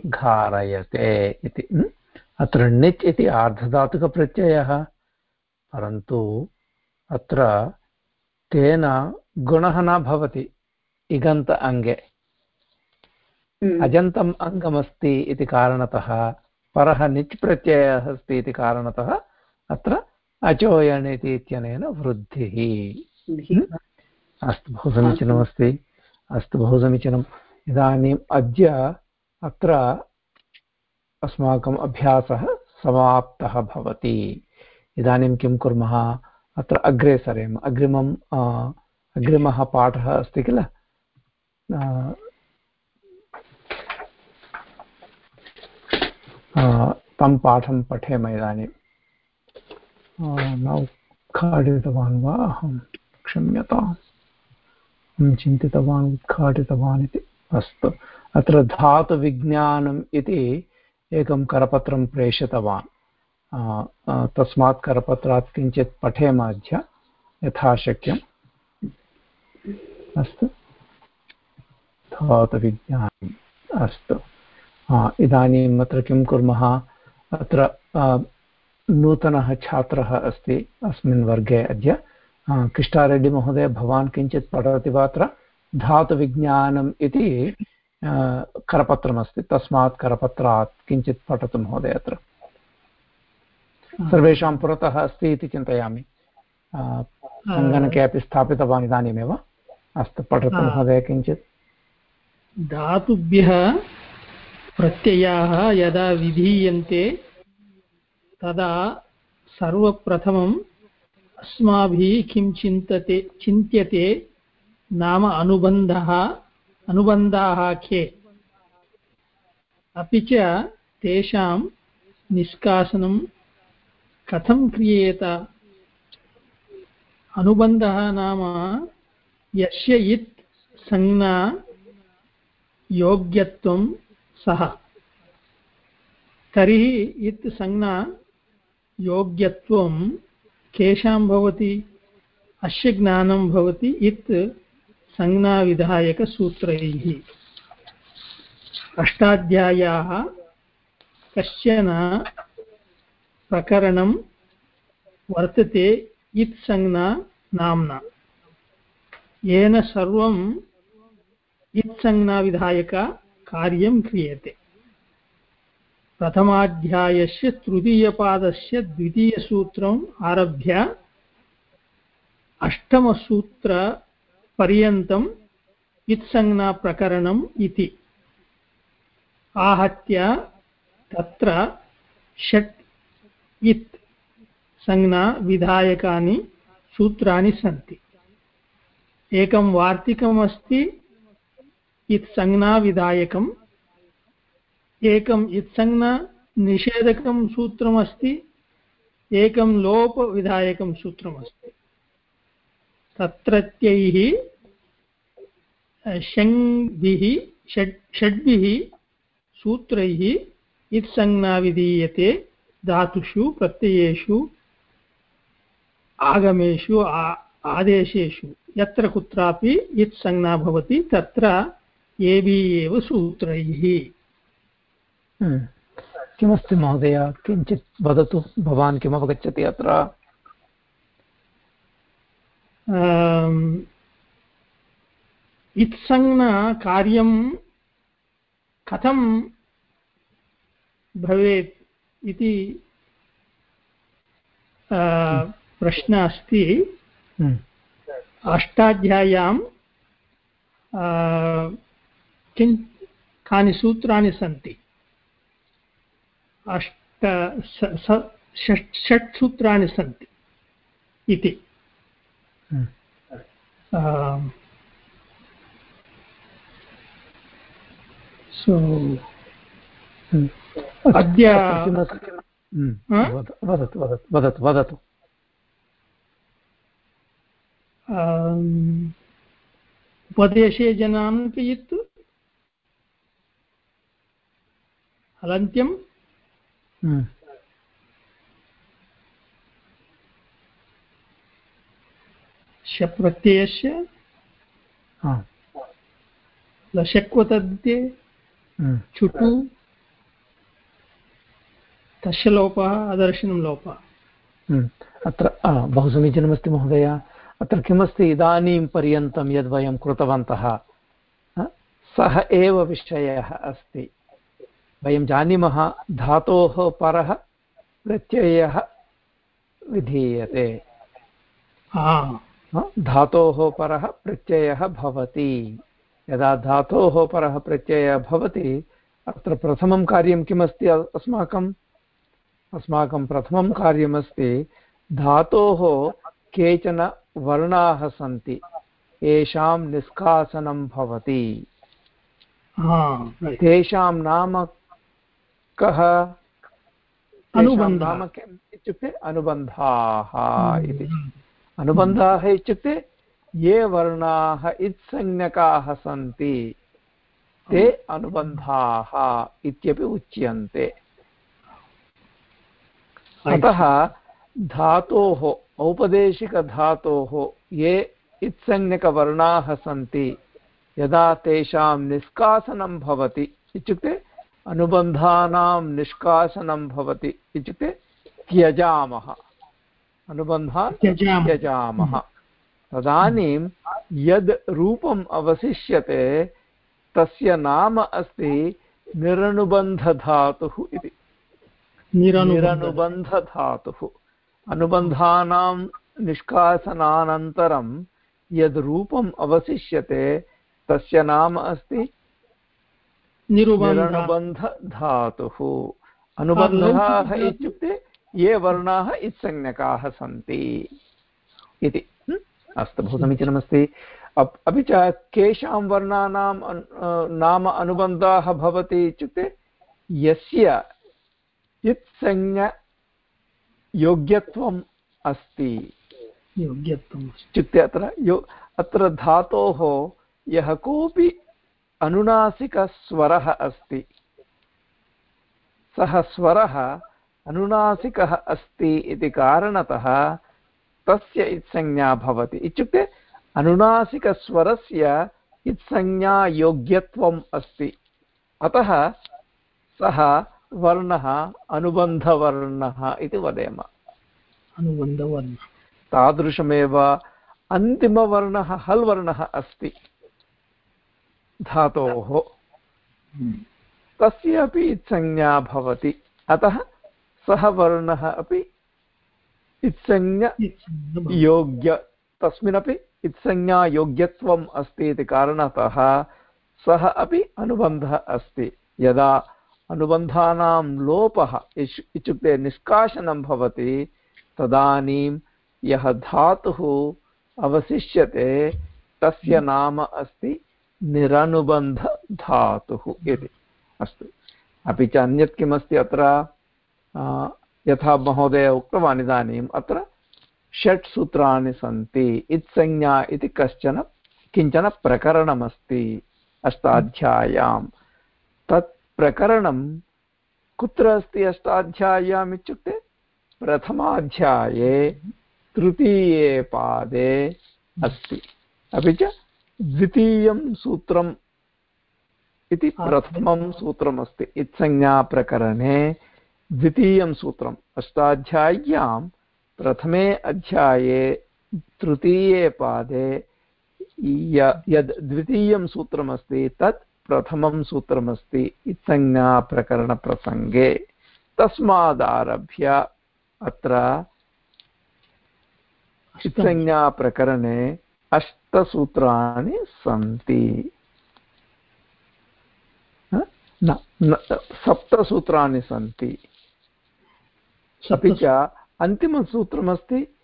घारयते। इति। अत्र णिच् इति आर्धधातुकप्रत्ययः। परन्तु अत्र तेन गुणः न भवति इगन्त अङ्गे। अजन्तम् अङ्गमस्ति इति कारणतः परः निच् प्रत्ययः अस्ति इति कारणतः अत्र अचोयण् इति इत्यनेन वृद्धिः। अस्तु बहु समीचीनमस्ति। अस्तु बहु समीचीनम् इदानीम् अद्य अत्र अस्माकम् अभ्यासः समाप्तः भवति। इदानीं किं कुर्मः? अत्र अग्रे सरेम। अग्रिमम् अग्रिमः पाठः अस्ति किल? तं पाठं पठेम इदानीं। न उद्घाटितवान् वा? अहं क्षम्यताम्। चिन्तितवान् उद्घाटितवान् इति। अस्तु। अत्र धातुविज्ञानम् इति एकं करपत्रं प्रेषितवान्। तस्मात् करपत्रात् किञ्चित् पठेम अद्य। यथाशक्यम्। अस्तु। धातुविज्ञानम्। अस्तु। इदानीम् अत्र किं कुर्मः? अत्र नूतनः छात्रः अस्ति अस्मिन् वर्गे अद्य। कृष्णारेड्डिमहोदय भवान् किञ्चित् पठति वा अत्र धातुविज्ञानम् इति करपत्रमस्ति। तस्मात् करपत्रात् किञ्चित् पठतु महोदय अत्र। सर्वेषां पुरतः अस्ति इति चिन्तयामि। सङ्गणके अपि स्थापितवान् इदानीमेव। अस्तु पठतु महोदय किञ्चित्। धातुभ्यः प्रत्ययाः यदा विधीयन्ते तदा सर्वप्रथमम् अस्माभिः किं चिन्तते, चिन्त्यते? नाम अनुबन्धः, अनुबन्धाः के? अपि च तेषां निष्कासनं कथं क्रियेत? अनुबन्धः नाम यस्य इत् संज्ञा योग्यत्वं सः। तर्हि इत् संज्ञा योग्यत्वं केषां भवति अस्य ज्ञानं भवति इत् संज्ञाविधायकसूत्रैः। अष्टाध्याय्याः कश्चन प्रकरणं वर्तते इत्संज्ञा नाम्ना। येन सर्वम् इत्संज्ञाविधायककार्यं क्रियते। प्रथमाध्यायस्य तृतीयपादस्य द्वितीयसूत्रम् आरभ्य अष्टमसूत्रपर्यन्तम् इत्संज्ञाप्रकरणम् इति। आहत्य तत्र षट् इत् संज्ञाविधायकानि सूत्राणि सन्ति। एकं वार्तिकमस्ति इत्संज्ञाविधायकम् एकम् इत्संज्ञानिषेधकं सूत्रमस्ति एकं लोपविधायकं सूत्रमस्ति तत्रत्यैः षङ्भिः षड्, षड्भिः सूत्रैः इत्संज्ञा विधीयते धातुषु, प्रत्ययेषु, आगमेषु आदेशेषु यत्र कुत्रापि इत्संज्ञा भवति, तत्र एवि एव सूत्रैः। किमस्ति महोदय? किञ्चित् वदतु भवान् किम् अवगच्छति अत्र इत्संज्ञा कार्यं कथं भवेत् इति प्रश्नः अस्ति। हम्म। अष्टाध्याय्यां किं कानि सूत्राणि सन्ति? अष्ट षट् सूत्राणि सन्ति इति। सो अद्य वदतु वदतु वदतु वदतु। उपदेशे जनान्तयित् हलन्त्यं शप्रत्ययस्य लशक्वतद्ये चुटु तस्य लोपः अदर्शनं लोपः। अत्र बहु समीचीनमस्ति महोदय। अत्र किमस्ति? इदानीं पर्यन्तं यद् वयं कृतवन्तः सः एव विषयः अस्ति। वयं जानीमः धातोः परः प्रत्ययः विधीयते। धातोः परः प्रत्ययः भवति। यदा धातोः परः प्रत्ययः भवति अत्र प्रथमं कार्यं किमस्ति अस्माकम् अस्माकं? प्रथमं कार्यमस्ति धातोः केचन वर्णाः सन्ति। येषां निष्कासनं भवति। तेषां नाम कः? नाम किम् इत्युक्ते अनुबन्धाः इति। अनुबन्धाः इत्युक्ते ये वर्णाः इत्संज्ञकाः सन्ति ते अनुबन्धाः इत्यपि उच्यन्ते। अतः धातोः औपदेशिकधातोः ये इत्संज्ञकवर्णाः सन्ति यदा तेषां निष्कासनं भवति इत्युक्ते अनुबन्धानां निष्कासनं भवति इत्युक्ते त्यजामः। अनुबन्धान् त्यजामः। तदानीं यद् रूपम् अवशिष्यते तस्य नाम अस्ति निरनुबन्धधातुः इति। निरनुबन्धधातुः। अनुबन्धानां निष्कासनानन्तरं यद् रूपम् अवशिष्यते तस्य नाम अस्ति निरुबन्धधातुः अनुबन्धाः इत्युक्ते ये वर्णाः इत्संज्ञकाः सन्ति इति। अस्तु बहु समीचीनमस्ति। अपि च केषां वर्णानां नाम अनुबन्धाः भवति इत्युक्ते यस्य इत्संज्ञयोग्यत्वम् अस्ति। योग्यत्वम् इत्युक्ते अत्र यो अत्र धातोः यः कोऽपि अनुनासिकस्वरः अस्ति। सः स्वरः अनुनासिकः अस्ति इति कारणतः तस्य इत्संज्ञा भवति। इत्युक्ते अनुनासिकस्वरस्य इत्संज्ञायोग्यत्वम् अस्ति। अतः सः वर्णः अनुबन्धवर्णः इति वदेम। अनुबन्धवर्णः। तादृशमेव अन्तिमवर्णः हल् वर्णः अस्ति। धातोः। तस्य अपि इत्संज्ञा भवति। अतः सः वर्णः अपि इत्संज्ञयोग्य तस्मिन्नपि इत्संज्ञायोग्यत्वम् अस्ति इति कारणतः सः अपि अनुबन्धः अस्ति। यदा अनुबन्धानां लोपः इत्युक्ते निष्कासनं भवति, तदानीं यः धातुः अवशिष्यते, तस्य नाम अस्ति निरनुबन्धधातुः इति। अस्तु। अपि च अन्यत् किमस्ति अत्र? यथा महोदय उक्तवान् इदानीम्, अत्र षट् सूत्राणि सन्ति। इत्संज्ञा इति कश्चन, किंचन प्रकरणमस्ति अष्टाध्याय्यां। तत् प्रकरणं कुत्र अस्ति अष्टाध्याय्याम् इत्युक्ते? प्रथमाध्याये, तृतीये पादे अस्ति। अपि च द्वितीयं सूत्रम् इति प्रथमं सूत्रमस्ति इत्संज्ञाप्रकरणे द्वितीयं सूत्रम् अष्टाध्याय्यां प्रथमे अध्याये तृतीये पादे यद् द्वितीयं सूत्रमस्ति तत् प्रथमं सूत्रमस्ति इत्संज्ञाप्रकरणप्रसङ्गे तस्मादारभ्य अत्र इत्संज्ञाप्रकरणे अष्टसूत्राणि सन्ति। न सप्तसूत्राणि सन्ति। अपि च अन्तिमसूत्रमस्ति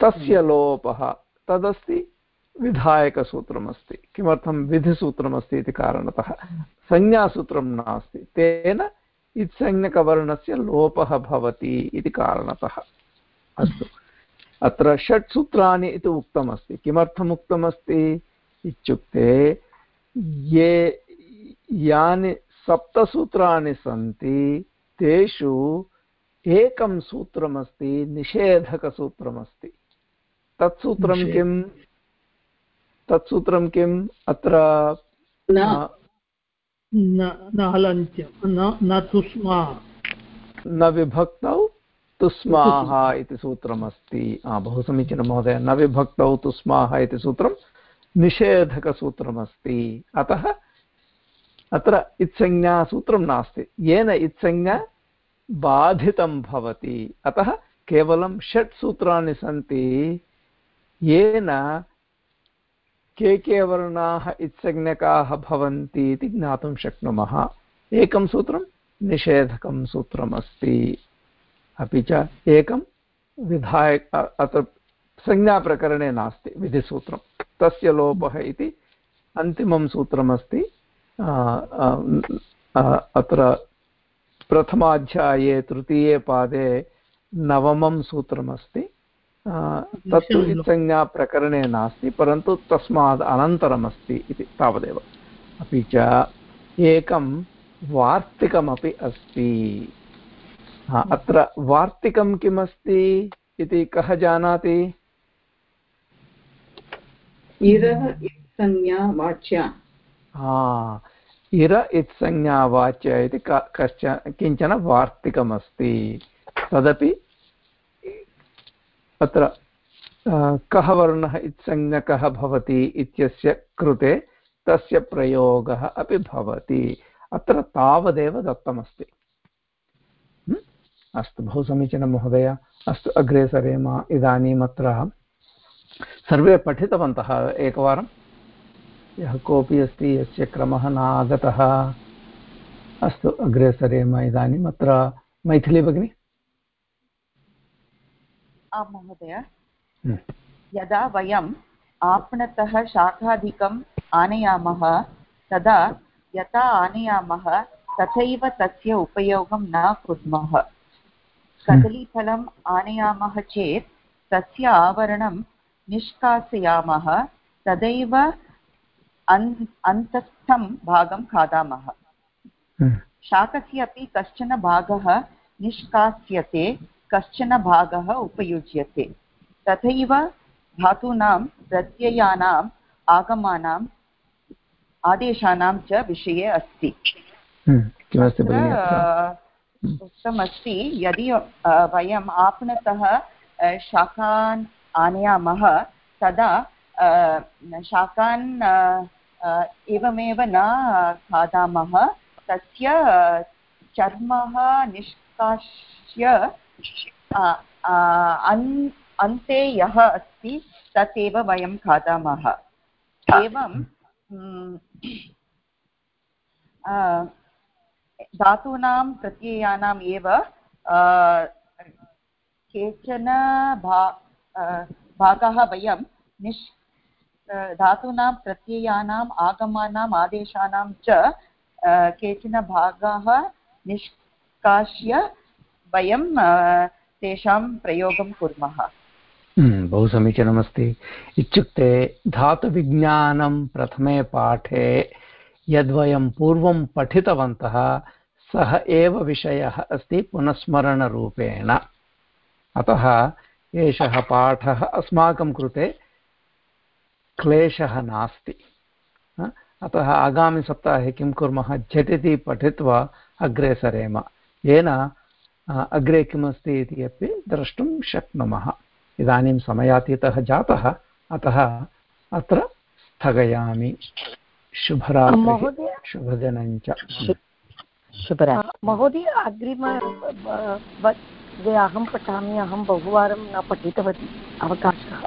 तस्य लोपः तदस्ति विधायकसूत्रमस्ति। किमर्थं विधिसूत्रमस्ति इति कारणतः संज्ञासूत्रं नास्ति। तेन इत्संज्ञकवर्णस्य लोपः भवति इति कारणतः। अस्तु। अत्र षट् सूत्राणि इति उक्तमस्ति। किमर्थम् उक्तमस्ति? इत्युक्ते ये यानि सप्तसूत्राणि सन्ति तेषु एकं सूत्रमस्ति निषेधकसूत्रमस्ति। तत्सूत्रं किं तत्सूत्रं किम्? अत्र न विभक्तौ? तुस्माः इति सूत्रमस्ति। बहु समीचीनं महोदय। न विभक्तौ तुस्माः इति सूत्रं। निषेधकसूत्रमस्ति। अतः अत्र इत्संज्ञासूत्रं नास्ति। येन इत्संज्ञा बाधितं भवति। अतः केवलं षट् सूत्राणि सन्ति। येन के के वर्णाः इत्संज्ञकाः भवन्ति इति ज्ञातुं शक्नुमः। एकं सूत्रं निषेधकं सूत्रमस्ति। अपि च एकं विधाय अत्र संज्ञाप्रकरणे नास्ति विधिसूत्रं। तस्य लोपः इति अन्तिमं सूत्रमस्ति। अत्र प्रथमाध्याये तृतीये पादे नवमं सूत्रमस्ति। तत्तु संज्ञाप्रकरणे नास्ति परन्तु तस्मात् अनन्तरमस्ति इति तावदेव। अपि च एकं वार्तिकमपि अस्ति। अत्र वार्तिकं किमस्ति इति कः जानाति? इरः इत्संज्ञा वाच्या। इर इति कश्चन किंचन वार्तिकमस्ति। तदपि अत्र कः वर्णः इत्संज्ञकः भवति इत्यस्य कृते तस्य प्रयोगः अपि भवति। अत्र तावदेव दत्तमस्ति। अस्तु बहु समीचीनं महोदय। अस्तु अग्रे सरेम इदानीम् अत्र सर्वे पठितवन्तः एकवारं। यः कोऽपि अस्ति यस्य क्रमः न आगतः अस्तु अग्रे सरेम इदानीम् अत्र मैथिली भगिनि। आं महोदय। हम्म। यदा वयम् आपणतः शाकाधिकम् आनयामः तदा यथा आनयामः तथैव तस्य उपयोगं न कुर्मः। कदलीफलम् आनयामः चेत् तस्य आवरणं निष्कासयामः तदैव अन् अन्तस्थं भागं खादामः। हम्म। शाकस्य अपि कश्चन भागः निष्कास्यते कश्चन भागः उपयुज्यते। तथैव धातूनां प्रत्ययानाम् आगमानाम् आदेशानां च विषये अस्ति। उक्तमस्ति यदि वयम् आपणतः शाकान् आनयामः तदा शाकान् एवमेव न खादामः तस्य चर्मः निष्कास्य अन्ते यः अस्ति तत् एव वयं खादामः। एवं धातूनां प्रत्ययानाम् एव केचन भा भागाः वयं निष् धातूनां प्रत्ययानाम्, आगमानाम्, आदेशानां च केचन भागाः निष्कास्य वयं तेषां प्रयोगं कुर्मः। बहु समीचीनमस्ति। इत्युक्ते धातुविज्ञानं प्रथमे पाठे यद्वयं पूर्वं पठितवन्तः, सः एव विषयः अस्ति पुनस्मरणरूपेण। अतः एषः पाठः अस्माकं कृते क्लेशः नास्ति। अतः आगामिसप्ताहे किं कुर्मः? झटिति पठित्वा अग्रे सरेम। येन अग्रे किमस्ति इति अपि द्रष्टुं शक्नुमः। इदानीं समयातीतः जातः, अतः अत्र स्थगयामि। शुभरात्रिः। शुभदिनञ्च। महोदय अग्रिम अहं पठामि अहं बहुवारं न पठितवती अवकाशः।